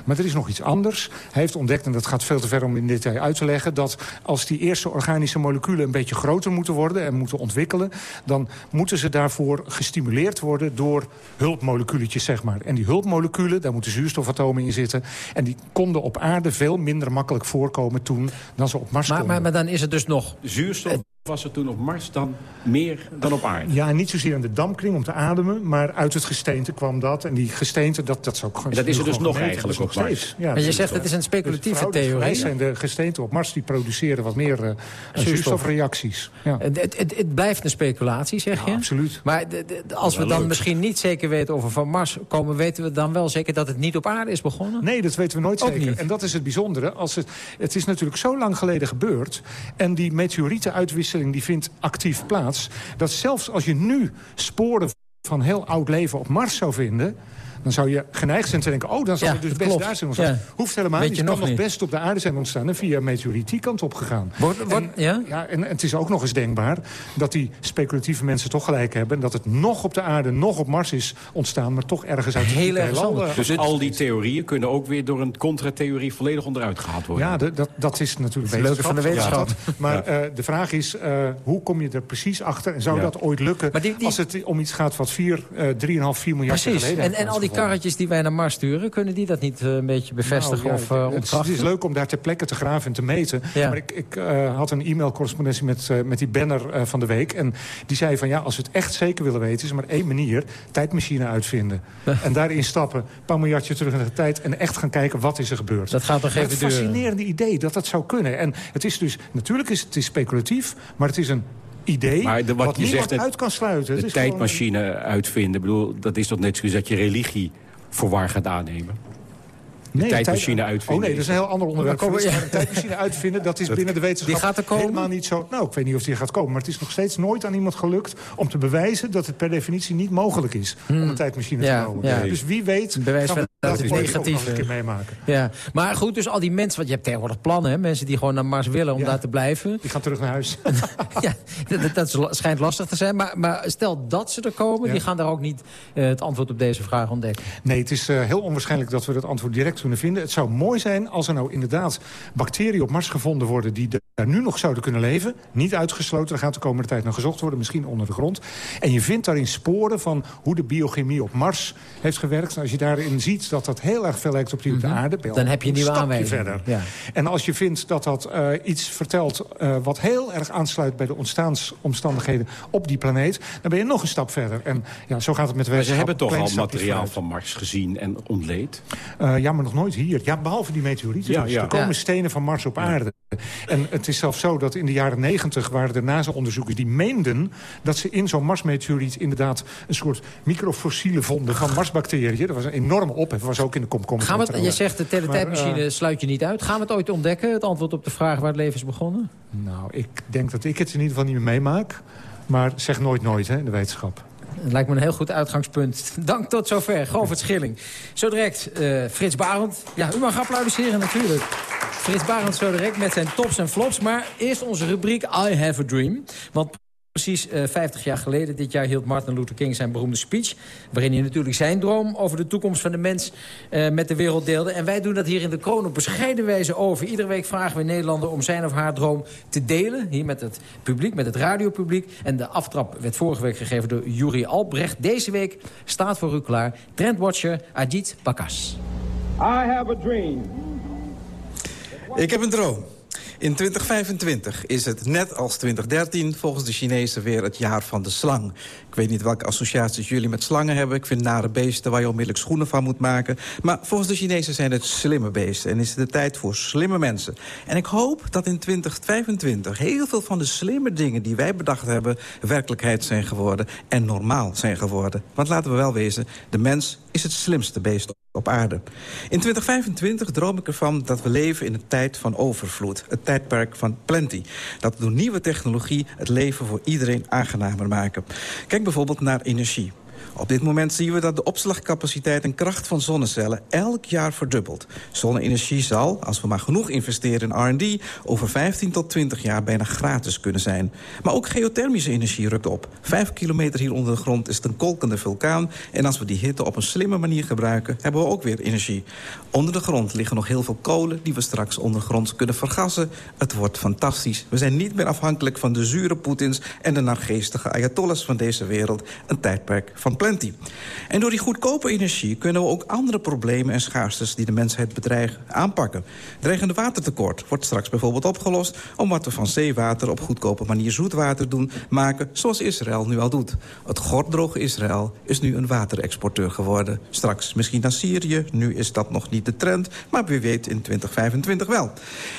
Maar er is nog iets anders. Hij heeft ontdekt, en dat gaat veel te ver om in detail uit te leggen... dat als die eerste organische moleculen een beetje groter moeten worden... en moeten ontwikkelen, dan moeten ze daarvoor gestimuleerd worden... door hulpmoleculetjes, zeg maar. En die hulpmoleculen, daar moeten zuurstofatomen in zitten... en die konden op aarde veel minder makkelijk voorkomen toen... dan ze op Mars Maar, konden. maar, maar dan is het dus nog... Zuurstof was er toen op Mars dan meer dan op aarde. Ja, niet zozeer aan de dampkring om te ademen, maar uit het gesteente kwam dat. En die gesteente, dat, dat is ook gewoon... En dat is er dus nog eigenlijk op Mars. steeds. Ja, Maar je zegt het is een speculatieve Dus theorie. zijn de gesteenten op Mars die produceren wat meer eh, zuurstofreacties. Ja. Het, het, het, het blijft een speculatie, zeg je? absoluut. Maar de- de- als we dan leuk. misschien niet zeker weten of we van Mars komen... weten we dan wel zeker dat het niet op aarde is begonnen? Nee, dat weten we nooit Ook zeker. niet. En dat is het bijzondere. Als het, het is natuurlijk zo lang geleden gebeurd. En die die vindt actief plaats. Dat zelfs als je nu sporen van heel oud leven op Mars zou vinden... dan zou je geneigd zijn te denken... oh, dan zal Ja, het dus best klopt. daar zijn ontstaan. Ja. Hoeft helemaal Weet niet. Het kan nog niet. best op de aarde zijn ontstaan... en via die kant op gegaan. En, ja? en het is ook nog eens denkbaar... dat die speculatieve mensen toch gelijk hebben... en dat het nog op de aarde, nog op Mars is ontstaan... maar toch ergens uit het Heel erg eh, Dus al die theorieën kunnen ook weer door een contratheorie volledig onderuit gehaald worden. Ja, de- dat, dat is natuurlijk Het leuke van de wetenschap. Ja. Maar eh, de vraag is, eh, hoe kom je er precies achter? En zou Ja. dat ooit lukken Maar die- die- als het om iets gaat wat 4, eh 3,5, 4 miljard jaar Precies. geleden En, heeft en al die? Karretjes die wij naar Mars sturen... kunnen die dat niet uh, een beetje bevestigen nou, ja, of uh, het, het, is leuk om daar ter plekke te graven en te meten. Ja. Maar ik, ik uh, had een e-mailcorrespondentie met, met die banner van de week. En die zei van ja, als we het echt zeker willen weten... is er maar één manier, tijdmachine uitvinden. en daarin stappen, een paar miljardje terug in de tijd... en echt gaan kijken wat is er gebeurd. Dat gaat toch even Het fascinerende idee dat dat zou kunnen. En het is dus, natuurlijk is het is speculatief... maar het is een idee maar de, wat, wat je niemand zegt, uit kan sluiten. De tijdmachine gewoon... uitvinden, bedoel, dat is toch net zoals dat je religie voor waar gaat aannemen? De nee, tijdmachine tijd... uitvinden. Oh nee, dat is een heel ander onderwerp. Komen, ja. Een tijdmachine uitvinden, dat is dat, binnen de wetenschap die gaat er komen? helemaal niet zo... Nou, ik weet niet of die gaat komen. Maar het is nog steeds nooit aan iemand gelukt om te bewijzen... dat het per definitie niet mogelijk is Hmm. om een tijdmachine Ja, te bouwen. ja. Dus wie weet Bewijs gaan van we dat ooit negatief, een keer eh, meemaken. Ja, maar goed, dus al die mensen, want je hebt tegenwoordig plannen, hè? mensen die gewoon naar Mars willen om Ja. daar te blijven. Die gaan terug naar huis. ja, dat, dat is- schijnt lastig te zijn. Maar, maar stel dat ze er komen, Ja. die gaan daar ook niet eh, het antwoord op deze vraag ontdekken. Nee, het is eh, heel onwaarschijnlijk dat we dat antwoord direct kunnen vinden. Het zou mooi zijn als er nou inderdaad bacteriën op Mars gevonden worden... die daar nu nog zouden kunnen leven. Niet uitgesloten, er gaat de komende tijd nog gezocht worden. Misschien onder de grond. En je vindt daarin sporen van hoe de biochemie op Mars heeft gewerkt. Als je daarin ziet dat dat heel erg veel lijkt op die op de aarde... Mhm. Dan heb je een nieuwe verder. Ja. En als je vindt dat dat eh, iets vertelt eh, wat heel erg aansluit... bij de ontstaansomstandigheden op die planeet... dan ben je nog een stap verder. En ja, zo gaat het met de Maar ze hebben toch al materiaal van Mars gezien en ontleed? Eh, ja, maar nog nooit hier. Ja, behalve die meteorieten. Ja, dus. ja. Er komen Ja. stenen van Mars op aarde. En het is zelfs zo dat in de jaren negentig waren er NASA-onderzoekers... die meenden dat ze in zo'n Marsmeteoriet inderdaad... een soort microfossielen vonden van Marsbacteriën. Dat was een enorme ophef. Dat was ook in de komkommer. Gaan we het, je zegt de teletijdmachine eh, sluit je niet uit. Gaan we het ooit ontdekken, het antwoord op de vraag waar het leven is begonnen? Nou, ik denk dat ik het in ieder geval niet meer meemaak. Maar zeg nooit nooit hè, in de wetenschap. Het lijkt me een heel goed uitgangspunt. Dank tot zover. Govert Schilling. Zo direct eh, Frits Barend. Ja, u mag applaudisseren natuurlijk. Frits Barend zo direct met zijn tops en flops. Maar eerst onze rubriek I Have a Dream. Want precies eh, 50 jaar geleden dit jaar hield Martin Luther King zijn beroemde speech... waarin hij natuurlijk zijn droom over de toekomst van de mens eh, met de wereld deelde. En wij doen dat hier in de kroon op bescheiden wijze over. Iedere week vragen we Nederlander om zijn of haar droom te delen. Hier met het publiek, met het radiopubliek. En de aftrap werd vorige week gegeven door Juri Albrecht. Deze week staat voor u klaar trendwatcher Ajit Bakas. I have a dream. Ik heb een droom. In 2025 is het net als 2013 volgens de Chinezen weer het jaar van de slang. Ik weet niet welke associaties jullie met slangen hebben. Ik vind nare beesten waar je onmiddellijk schoenen van moet maken. Maar volgens de Chinezen zijn het slimme beesten. En is het de tijd voor slimme mensen. En ik hoop dat in 2025 heel veel van de slimme dingen die wij bedacht hebben... werkelijkheid zijn geworden en normaal zijn geworden. Want laten we wel wezen, de mens is het slimste beest op aarde. In 2025 droom ik ervan dat we leven in een tijd van overvloed. Het tijdperk van plenty. Dat door nieuwe technologie het leven voor iedereen aangenamer maken. Kijk bijvoorbeeld naar energie. Op dit moment zien we dat de opslagcapaciteit en kracht van zonnecellen elk jaar verdubbelt. Zonne-energie zal, als we maar genoeg investeren in R&D... over 15 tot 20 jaar bijna gratis kunnen zijn. Maar ook geothermische energie rukt op. Vijf kilometer hier onder de grond is het een kolkende vulkaan... en als we die hitte op een slimme manier gebruiken... hebben we ook weer energie. Onder de grond liggen nog heel veel kolen... die we straks ondergronds kunnen vergassen. Het wordt fantastisch. We zijn niet meer afhankelijk van de zure Poetins... en de naargeestige ayatollahs van deze wereld. Een tijdperk van En door die goedkope energie kunnen we ook andere problemen en schaarstes... die de mensheid bedreigen, aanpakken. Dreigende watertekort wordt straks bijvoorbeeld opgelost... omdat we van zeewater op goedkope manier zoetwater doen maken... zoals Israël nu al doet. Het gorddroge Israël is nu een waterexporteur geworden. Straks misschien naar Syrië, nu is dat nog niet de trend... maar wie weet in 2025 wel.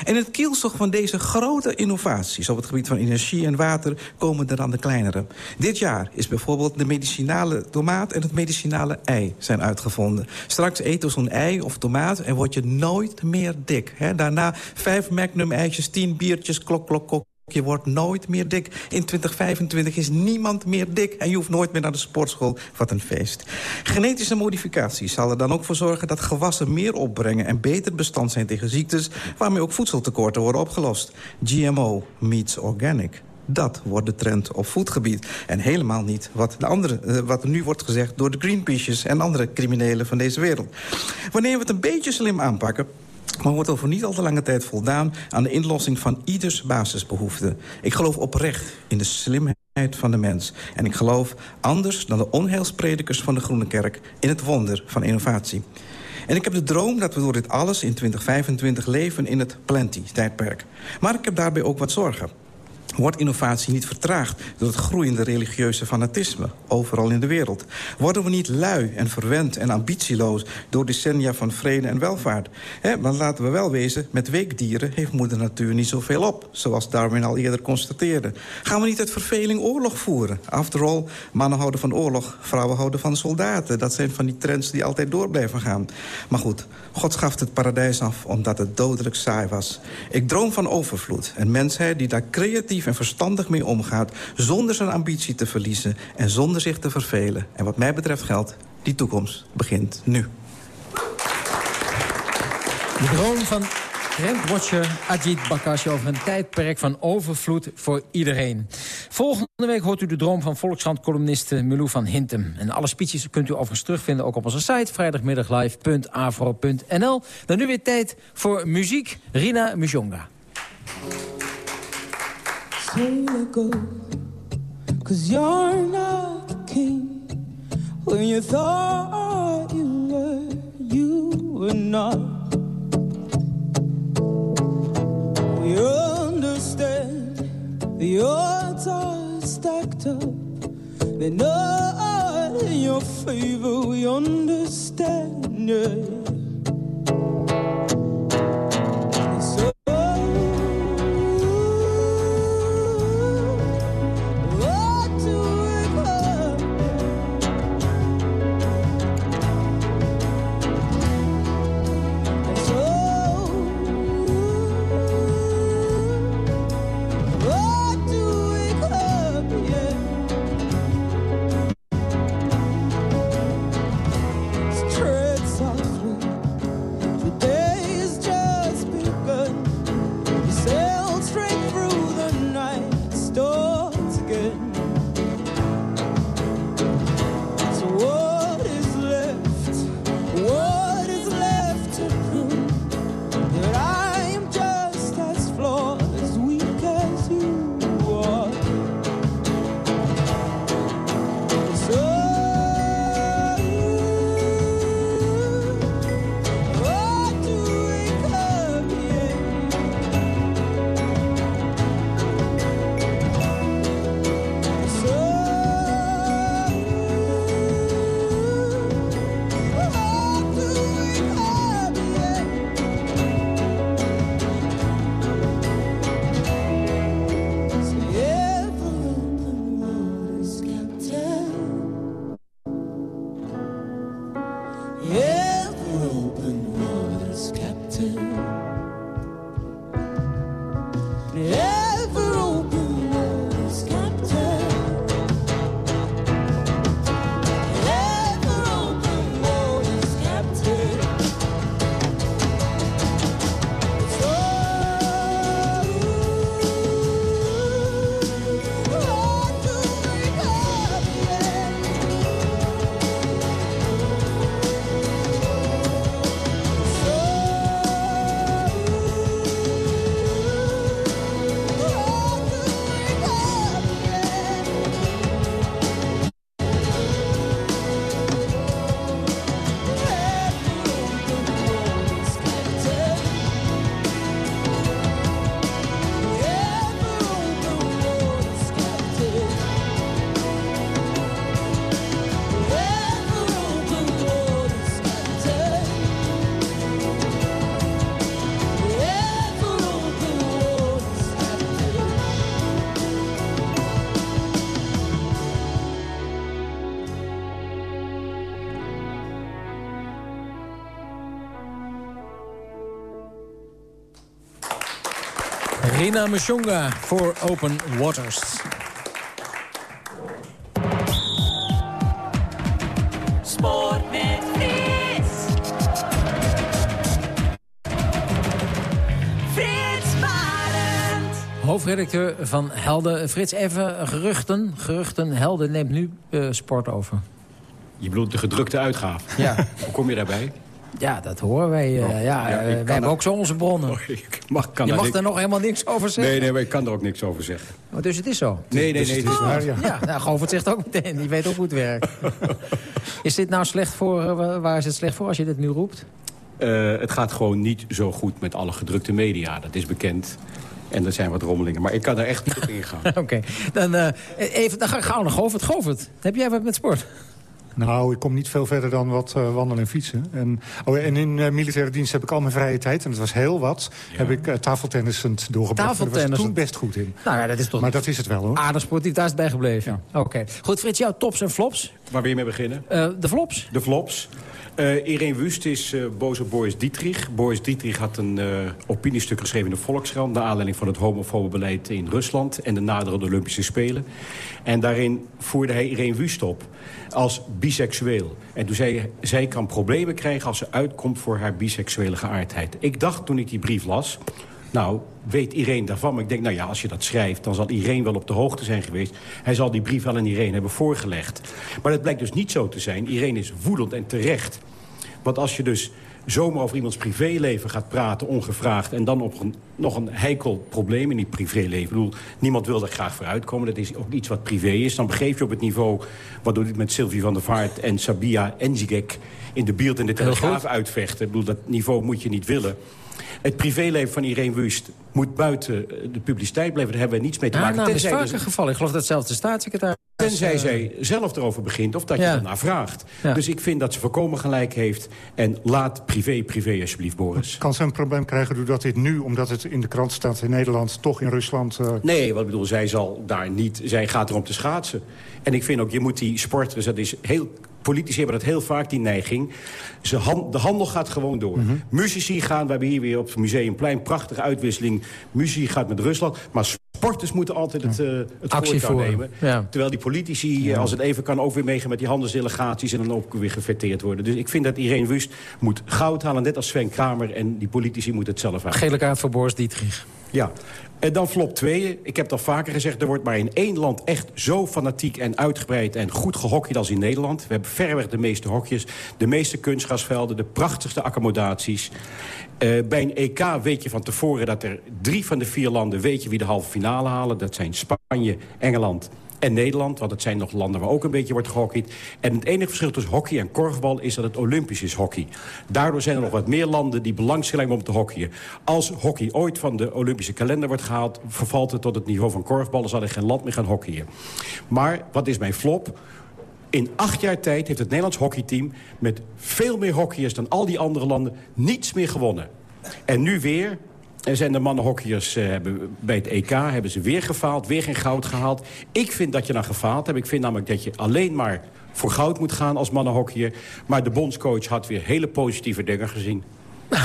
En het kielzog van deze grote innovaties... op het gebied van energie en water komen er dan de kleinere. Dit jaar is bijvoorbeeld de medicinale tomaat en het medicinale ei zijn uitgevonden. Straks eet we zo'n ei of tomaat en word je nooit meer dik. Hè? Daarna vijf magnum-eitjes, tien biertjes, klok, klok, klok. Je wordt nooit meer dik. In 2025 is niemand meer dik. En je hoeft nooit meer naar de sportschool. Wat een feest. Genetische modificatie zal er dan ook voor zorgen... dat gewassen meer opbrengen en beter bestand zijn tegen ziektes... waarmee ook voedseltekorten worden opgelost. GMO meets organic. Dat wordt de trend op voedgebied. En helemaal niet wat, de andere, eh, wat er nu wordt gezegd door de Greenpeace's... en andere criminelen van deze wereld. Wanneer we het een beetje slim aanpakken... Maar wordt over niet al te lange tijd voldaan aan de inlossing van ieders basisbehoeften. Ik geloof oprecht in de slimheid van de mens. En ik geloof, anders dan de onheilspredikers van de Groene Kerk... in het wonder van innovatie. En ik heb de droom dat we door dit alles in 2025 leven in het plenty-tijdperk. Maar ik heb daarbij ook wat zorgen. Wordt innovatie niet vertraagd door het groeiende religieuze fanatisme overal in de wereld? Worden we niet lui en verwend en ambitieloos door decennia van vrede en welvaart? He, maar laten we wel wezen, met weekdieren heeft moeder natuur niet zoveel op, zoals Darwin al eerder constateerde. Gaan we niet uit verveling oorlog voeren? After all, mannen houden van oorlog, vrouwen houden van soldaten. Dat zijn van die trends die altijd door blijven gaan. Maar goed, God schaft het paradijs af omdat het dodelijk saai was. Ik droom van overvloed, een mensheid die daar creatief en verstandig mee omgaat... zonder zijn ambitie te verliezen en zonder zich te vervelen. En wat mij betreft geldt, die toekomst begint nu. De droom van trendwatcher Ajit Bakashi over een tijdperk van overvloed voor iedereen. Volgende week hoort u de droom van Volkskrant-columnist Milou van Hintem. En alle speeches kunt u overigens terugvinden ook op onze site... vrijdagmiddaglive.avro.nl. Dan nu weer tijd voor muziek. Rina Mujonga. Say go Cause you're not the king. When you thought you were You were not. We understand The odds stacked up. They're not in your favor We understand, yeah Rina Mashonga voor Open Waters. Sport met Frits. Frits Barend. Hoofdredacteur van Helden. Frits, even geruchten. Geruchten, Helden neemt nu uh, sport over. Je bedoelt de gedrukte uitgave? Ja. Hoe kom je daarbij? Ja, dat horen wij. Uh, ja, ja uh, wij hebben ook zo onze bronnen. Oh, ik mag, kan je mag er nog helemaal niks over zeggen. Nee, nee, maar ik kan er ook niks over zeggen. Oh, dus het is zo? Nee, nee, dus nee. Het is waar, ja. ja nou, Govert zegt ook meteen. Die weet ook hoe het werkt. is dit nou slecht voor... Uh, waar is het slecht voor als je dit nu roept? Uh, het gaat gewoon niet zo goed met alle gedrukte media. Dat is bekend. En er zijn wat rommelingen. Maar ik kan er echt niet op ingaan. Oké. Okay. Dan, uh, even, dan ga ik gauw naar Govert. Govert, heb jij wat met sport? Nou, ik kom niet veel verder dan wat uh, wandelen en fietsen. En, oh, en in uh, militaire dienst heb ik al mijn vrije tijd, en dat was heel wat... Ja. heb ik uh, doorgebracht. Tafeltennis. Daar was toen best goed in. Nou ja, dat is toch maar dat is het wel, hoor. Aardig sportief, daar is het bij gebleven. Ja. Oké. Okay. Goed, Frits, jouw tops en flops? Waar wil je mee beginnen? de flops. De flops. Uh, Irene Wust is uh, boos op Boris Dietrich. Boris Dietrich had een uh, opiniestuk geschreven in de Volkskrant... naar aanleiding van het homofobe beleid in Rusland... en de naderende Olympische Spelen. En daarin voerde hij Irene Wust op als biseksueel. En toen zei zij kan problemen krijgen als ze uitkomt voor haar biseksuele geaardheid. Ik dacht toen ik die brief las... Nou, weet Irene daarvan. Maar ik denk, nou ja, als je dat schrijft... dan zal Irene wel op de hoogte zijn geweest. Hij zal die brief wel aan Irene hebben voorgelegd. Maar dat blijkt dus niet zo te zijn. Irene is woedend en terecht. Want als je dus zomaar over iemands privéleven gaat praten, ongevraagd... en dan op een, nog een heikel probleem in die privéleven. Ik bedoel, niemand wil er graag voor uitkomen. Dat is ook iets wat privé is. Dan begeef je op het niveau... waardoor dit met Sylvie van der Vaart en Sabia Enzigek... in de beeld en de Telegraaf uitvechten. Ik bedoel, dat niveau moet je niet willen. Het privéleven van Irene Wust moet buiten de publiciteit blijven. Daar hebben we niets mee te maken. Ja, nou, dat is vaker dus... geval. Ik geloof dat zelfs de staatssecretaris... Tenzij uh... zij zelf erover begint of dat ja. je ernaar vraagt. Ja. Dus ik vind dat ze voorkomen gelijk heeft. En laat privé, privé alsjeblieft, Boris. Kan ze een probleem krijgen doordat dit nu, omdat het in de krant staat in Nederland... toch in Rusland... Uh... Nee, wat ik bedoel, zij zal daar niet... Zij gaat erom te schaatsen. En ik vind ook, je moet die sporters... dat is heel politici hebben dat heel vaak, die neiging. Ze hand, de handel gaat gewoon door. Mm -hmm. Muzici gaan, we hebben hier weer op het Museumplein... prachtige uitwisseling. Muziek gaat met Rusland. Maar sporters moeten altijd het, uh, het voortouw nemen. Ja. Terwijl die politici, ja. als het even kan... ook weer meegaan met die handelsdelegaties... en dan ook weer gefeteerd worden. Dus ik vind dat Irene Wust moet goud halen. Net als Sven Kramer. En die politici moeten het zelf halen. Gele kaart voor Boris Dietrich. Ja. En dan flop 2. Ik heb al vaker gezegd, er wordt maar in één land echt zo fanatiek en uitgebreid en goed gehockeyd als in Nederland. We hebben verreweg de meeste hokjes, de meeste kunstgrasvelden, de prachtigste accommodaties. Uh, bij een EK weet je van tevoren dat er drie van de vier landen weet je wie de halve finale halen. Dat zijn Spanje, Engeland en Nederland. Want het zijn nog landen waar ook een beetje wordt gehockeyd. En het enige verschil tussen hockey en korfbal is dat het olympisch is hockey. Daardoor zijn er nog wat meer landen die belangstelling hebben om te hockeyen. Als hockey ooit van de Olympische kalender wordt gehaald... vervalt het tot het niveau van korfbal. Dan zal er geen land meer gaan hockeyen. Maar wat is mijn flop? In acht jaar tijd heeft het Nederlands hockeyteam... met veel meer hockeyers dan al die andere landen niets meer gewonnen. En nu weer, en zijn de mannenhockeyers uh, bij het EK hebben ze weer gefaald, weer geen goud gehaald. Ik vind dat je dan gefaald hebt. Ik vind namelijk dat je alleen maar voor goud moet gaan als mannenhockeyer. Maar de bondscoach had weer hele positieve dingen gezien.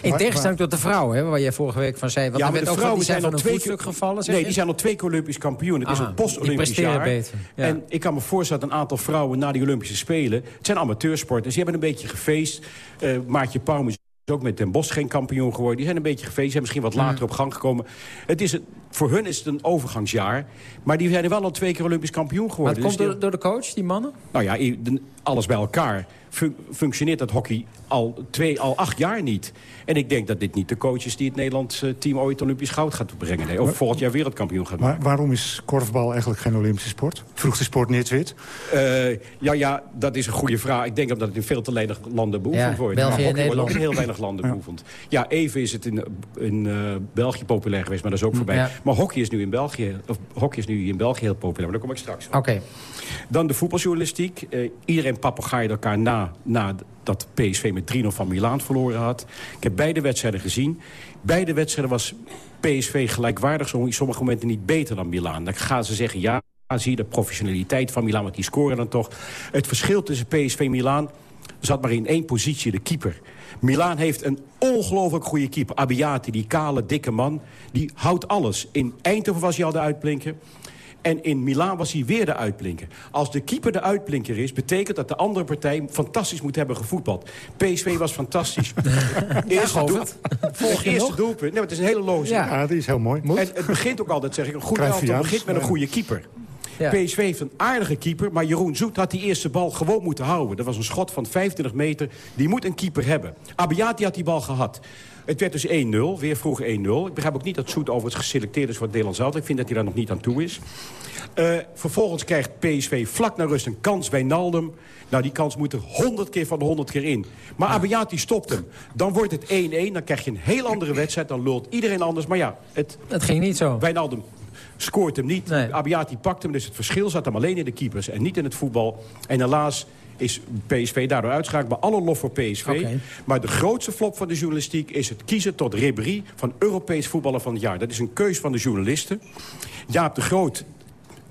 In tegenstelling tot de vrouwen, hè, waar jij vorige week van zei. Want ja, maar de vrouwen zijn al twee keer gevallen. Nee, die zijn al twee keer Olympisch kampioen. Het is een post-Olympisch jaar. Beter, ja. En ik kan me voorstellen dat een aantal vrouwen na die Olympische Spelen... het zijn amateursporters, die hebben een beetje gefeest. Uh, Maartje Pauw is ook met Den Bosch geen kampioen geworden. Die zijn een beetje gefeest, zijn misschien wat later op gang gekomen. Het is een, voor hun is het een overgangsjaar. Maar die zijn er wel al twee keer Olympisch kampioen geworden. Maar het dus komt door, door de coach, die mannen? Nou ja, alles bij elkaar fun functioneert dat hockey al, twee, al acht jaar niet. En ik denk dat dit niet de coach is die het Nederlandse team ooit Olympisch goud gaat brengen. Nee, of maar, volgend jaar wereldkampioen gaat maken. Maar waarom is korfbal eigenlijk geen Olympische sport? Vroeg de sport Nitwit? Uh, ja, ja, dat is een goede vraag. Ik denk omdat het in veel te weinig landen beoefend ja, wordt. België maar en Nederland. wordt ook in heel weinig landen ja. beoefend. Ja, even is het in, in uh, België populair geweest, maar dat is ook voorbij. Ja. Maar hockey is nu in België, of hockey is nu in België heel populair. Maar daar kom ik straks op. Oké. Okay. Dan de voetbaljournalistiek. Uh, iedereen papegaait elkaar na, na dat PSV met 3-0 van Milaan verloren had. Ik heb beide wedstrijden gezien. Beide wedstrijden was PSV gelijkwaardig, sommige momenten niet beter dan Milaan. Dan gaan ze zeggen, ja, zie je de professionaliteit van Milaan, want die scoren dan toch. Het verschil tussen PSV en Milaan zat maar in één positie, de keeper. Milaan heeft een ongelooflijk goede keeper. Abbiati, die kale, dikke man, die houdt alles. In Eindhoven was hij al de uitblinker. En in Milaan was hij weer de uitblinker. Als de keeper de uitblinker is, betekent dat de andere partij fantastisch moet hebben gevoetbald. PSV was fantastisch. eerste doel, volg eerste doelpunt. Nee, maar het is een hele logische. Ja, ja die is heel mooi. En het begint ook altijd, zeg ik, een goed elftal begint met een goede keeper. Ja. PSV heeft een aardige keeper, maar Jeroen Zoet had die eerste bal gewoon moeten houden. Dat was een schot van 25 meter. Die moet een keeper hebben. Abiati had die bal gehad. Het werd dus 1-0, weer vroeg 1-0. Ik begrijp ook niet dat Zoet overigens geselecteerd is voor het Nederlands elftal. Ik vind dat hij daar nog niet aan toe is. Uh, vervolgens krijgt PSV vlak naar rust een kans bij Naldum. Nou, die kans moet er 100 keer van de 100 keer in. Maar Abiati stopt hem. Dan wordt het 1-1. Dan krijg je een heel andere wedstrijd. Dan lult iedereen anders. Maar ja, het, het ging niet zo. Wijnaldum scoort hem niet. Nee. Abiati pakt hem. Dus het verschil zat hem alleen in de keepers en niet in het voetbal. En helaas is PSV daardoor uitschakeld. Maar alle lof voor PSV. Okay. Maar de grootste flop van de journalistiek is het kiezen tot Ribéry... van Europees voetballer van het jaar. Dat is een keus van de journalisten. Jaap de Groot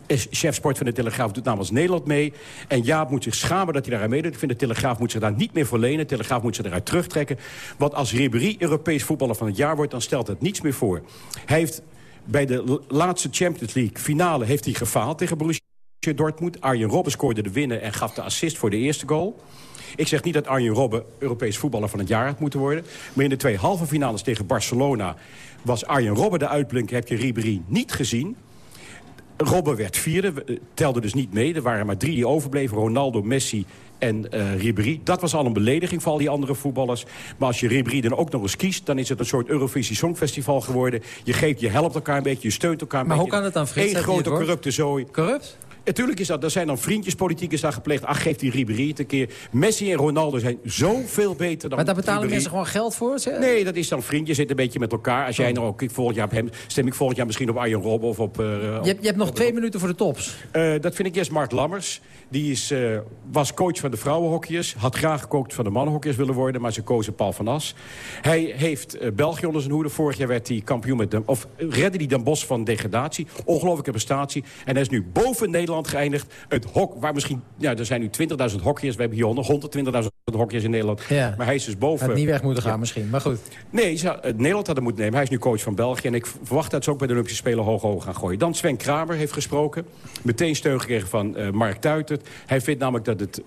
is chef sport van de Telegraaf, doet namens Nederland mee. En Jaap moet zich schamen dat hij daaraan meedoet. Ik vind de Telegraaf moet zich daar niet meer voor lenen. De Telegraaf moet zich eruit terugtrekken. Want als Ribéry Europees voetballer van het jaar wordt... dan stelt het niets meer voor. Hij heeft bij de laatste Champions League finale heeft hij gefaald tegen Borussia Dortmund. Arjen Robben scoorde de winnen en gaf de assist voor de eerste goal. Ik zeg niet dat Arjen Robben Europees voetballer van het jaar had moeten worden. Maar in de twee halve finales tegen Barcelona was Arjen Robben de uitblinker. Heb je Ribéry niet gezien. Robben werd vierde, telde dus niet mee. Er waren maar drie die overbleven. Ronaldo, Messi en uh, Ribéry. Dat was al een belediging voor al die andere voetballers. Maar als je Ribéry dan ook nog eens kiest... dan is het een soort Eurovisie Songfestival geworden. Je geeft, je helpt elkaar een beetje, je steunt elkaar een maar beetje. Maar hoe kan het dan, Frits? Eén grote corrupte zooi. Corrupt? Natuurlijk is dat, er zijn dan vriendjespolitiek is daar gepleegd. Ach, geeft die Ribéry het een keer. Messi en Ronaldo zijn zoveel beter dan Maar daar betalen Ribéry. mensen gewoon geld voor? Zeg? Nee, dat is dan vriend. Je zit een beetje met elkaar. Als jij Oh. nou ook, ik volgend jaar op hem, stem ik volgend jaar misschien op Arjen Robben of op... Uh, je, hebt, je hebt nog twee minuten voor de tops. Uh, dat vind ik eerst Mark Lammers. Die is, uh, was coach van de vrouwenhokjes. Had graag gekookt van de mannenhokjes willen worden. Maar ze kozen Paul van As. Hij heeft België onder zijn hoede. Vorig jaar werd hij kampioen met de, of redde hij Den Bosch van degradatie. Ongelooflijke prestatie. En hij is nu boven Nederland geëindigd. Het hok, waar misschien... Ja, er zijn nu 20.000 hokjes. We hebben hier nog 120.000 hokjes in Nederland. Ja. Maar hij is dus boven... Had niet weg moeten gaan ja. misschien, maar goed. Nee, zou, uh, Nederland had hem moeten nemen. Hij is nu coach van België. En ik verwacht dat ze ook bij de Olympische Spelen hoog hoog gaan gooien. Dan Sven Kramer heeft gesproken. Meteen steun gekregen van uh, Mark Tuitert. Hij vindt namelijk dat het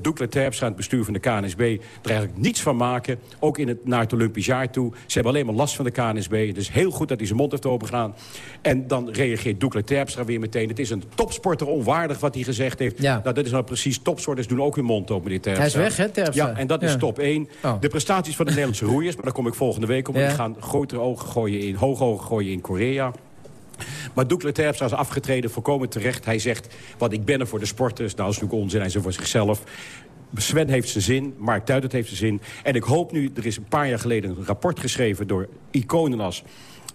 Doekle Terpstra, het bestuur van de KNSB... er eigenlijk niets van maken. Ook in het, naar het Olympisch jaar toe. Ze hebben alleen maar last van de KNSB. Het is heel goed dat hij zijn mond heeft opengegaan. En dan reageert Doekle Terpstra weer meteen. Het is een topsporter onwaardig wat hij gezegd heeft. Ja. Nou, dat is nou precies topsporters doen ook hun mond open, meneer Terpstra. Hij is weg, hè, Terpstra? Ja, en dat is top 1. Oh. De prestaties van de Nederlandse roeiers, maar daar kom ik volgende week op. Die gaan grotere ogen gooien in, hoge ogen gooien in Korea. Maar Doekle Terpstra is afgetreden, voorkomen terecht. Hij zegt, wat ik ben er voor de sporters. Nou, dat is natuurlijk onzin, hij is voor zichzelf. Sven heeft zijn zin, Mark Duidert heeft zijn zin. En ik hoop nu, er is een paar jaar geleden een rapport geschreven... door iconen als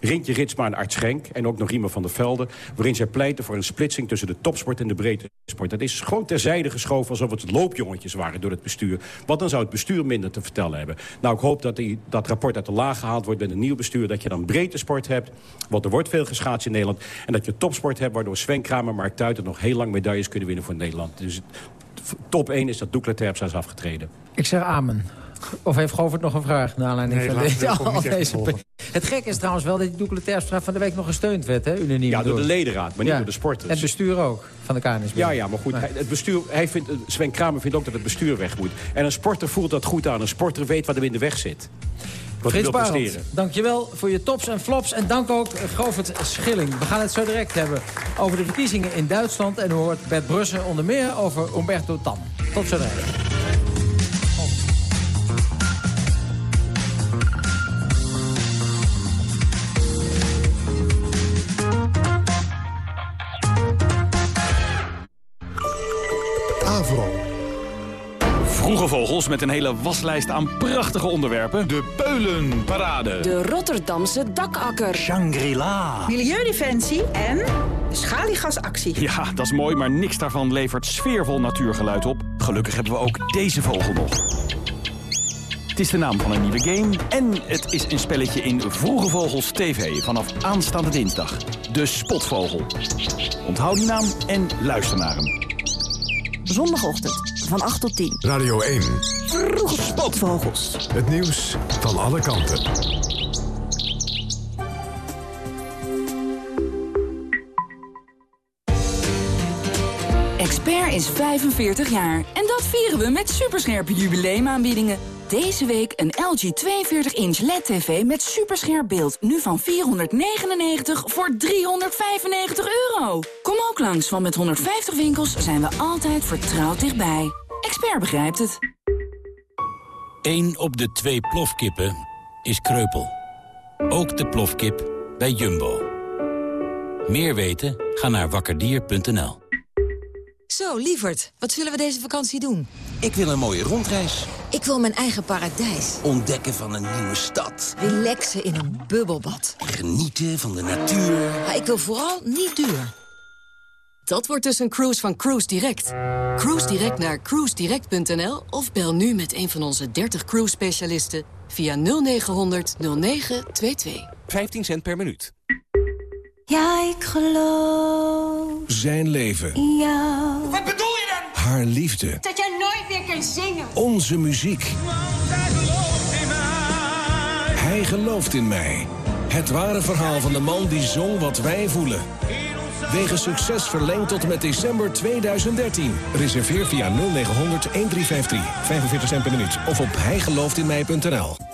Rintje Ritsma en Art Schenk... en ook nog Riemer van der Velde... waarin zij pleiten voor een splitsing tussen de topsport en de breedte sport. Dat is gewoon terzijde geschoven alsof het loopjongetjes waren door het bestuur. Want dan zou het bestuur minder te vertellen hebben. Nou, ik hoop dat die, dat rapport uit de laag gehaald wordt met een nieuw bestuur... dat je dan breedte sport hebt, want er wordt veel geschaatst in Nederland... en dat je topsport hebt, waardoor Sven Kramer Mark Tuiter... nog heel lang medailles kunnen winnen voor Nederland. Dus top 1 is dat Doekle Terpstra is afgetreden. Ik zeg amen. Of heeft Govert nog een vraag naar aanleiding nee, van deze, al deze Het gekke is trouwens wel dat die Terpstra van de week nog gesteund werd, hè? Unaniem ja, door, door de ledenraad, maar niet ja. door de sporters. Het bestuur ook, van de KNSB. Ja, ja, maar goed, hij, het bestuur, hij vindt, Sven Kramer vindt ook dat het bestuur weg moet. En een sporter voelt dat goed aan. Een sporter weet wat hem in de weg zit. Wat Frits Barend, dankjewel voor je tops en flops. En dank ook Govert Schilling. We gaan het zo direct hebben over de verkiezingen in Duitsland. En u hoort Bert Brussen onder meer over Umberto Tan. Tot zo direct. Vroege vogels met een hele waslijst aan prachtige onderwerpen. De Peulenparade. De Rotterdamse dakakker. Shangri-La. Milieudefensie en de schaliegasactie. Ja, dat is mooi, maar niks daarvan levert sfeervol natuurgeluid op. Gelukkig hebben we ook deze vogel nog. Het is de naam van een nieuwe game en het is een spelletje in Vroege Vogels TV vanaf aanstaande dinsdag. De Spotvogel. Onthoud die naam en luister naar hem. Zondagochtend van 8 tot 10. Radio 1. Vroege Spotvogels. Het nieuws van alle kanten. Expert is 45 jaar en dat vieren we met superscherpe jubileumaanbiedingen. Deze week een LG 42-inch LED-TV met superscherp beeld. Nu van 499 voor 395 euro. Kom ook langs, want met 150 winkels zijn we altijd vertrouwd dichtbij. Expert begrijpt het. 1 op de twee plofkippen is kreupel. Ook de plofkip bij Jumbo. Meer weten? Ga naar wakkerdier.nl. Zo, lieverd, wat zullen we deze vakantie doen? Ik wil een mooie rondreis. Ik wil mijn eigen paradijs. Ontdekken van een nieuwe stad. Relaxen in een bubbelbad. Genieten van de natuur. Maar ik wil vooral niet duur. Dat wordt dus een cruise van Cruise Direct. Cruise Direct naar cruisedirect.nl of bel nu met een van onze 30 cruise specialisten via 0900 0922. 15 cent per minuut. Ja, ik geloof Zijn leven. jou. Wat bedoel? Haar liefde. Dat jij nooit weer kan zingen. Onze muziek. Hij gelooft in mij. Het ware verhaal van de man die zong wat wij voelen. Wegens succes verlengd tot en met december 2013. Reserveer via 0900 1353. 45 cent per minuut. Of op hijgelooftinmij.nl.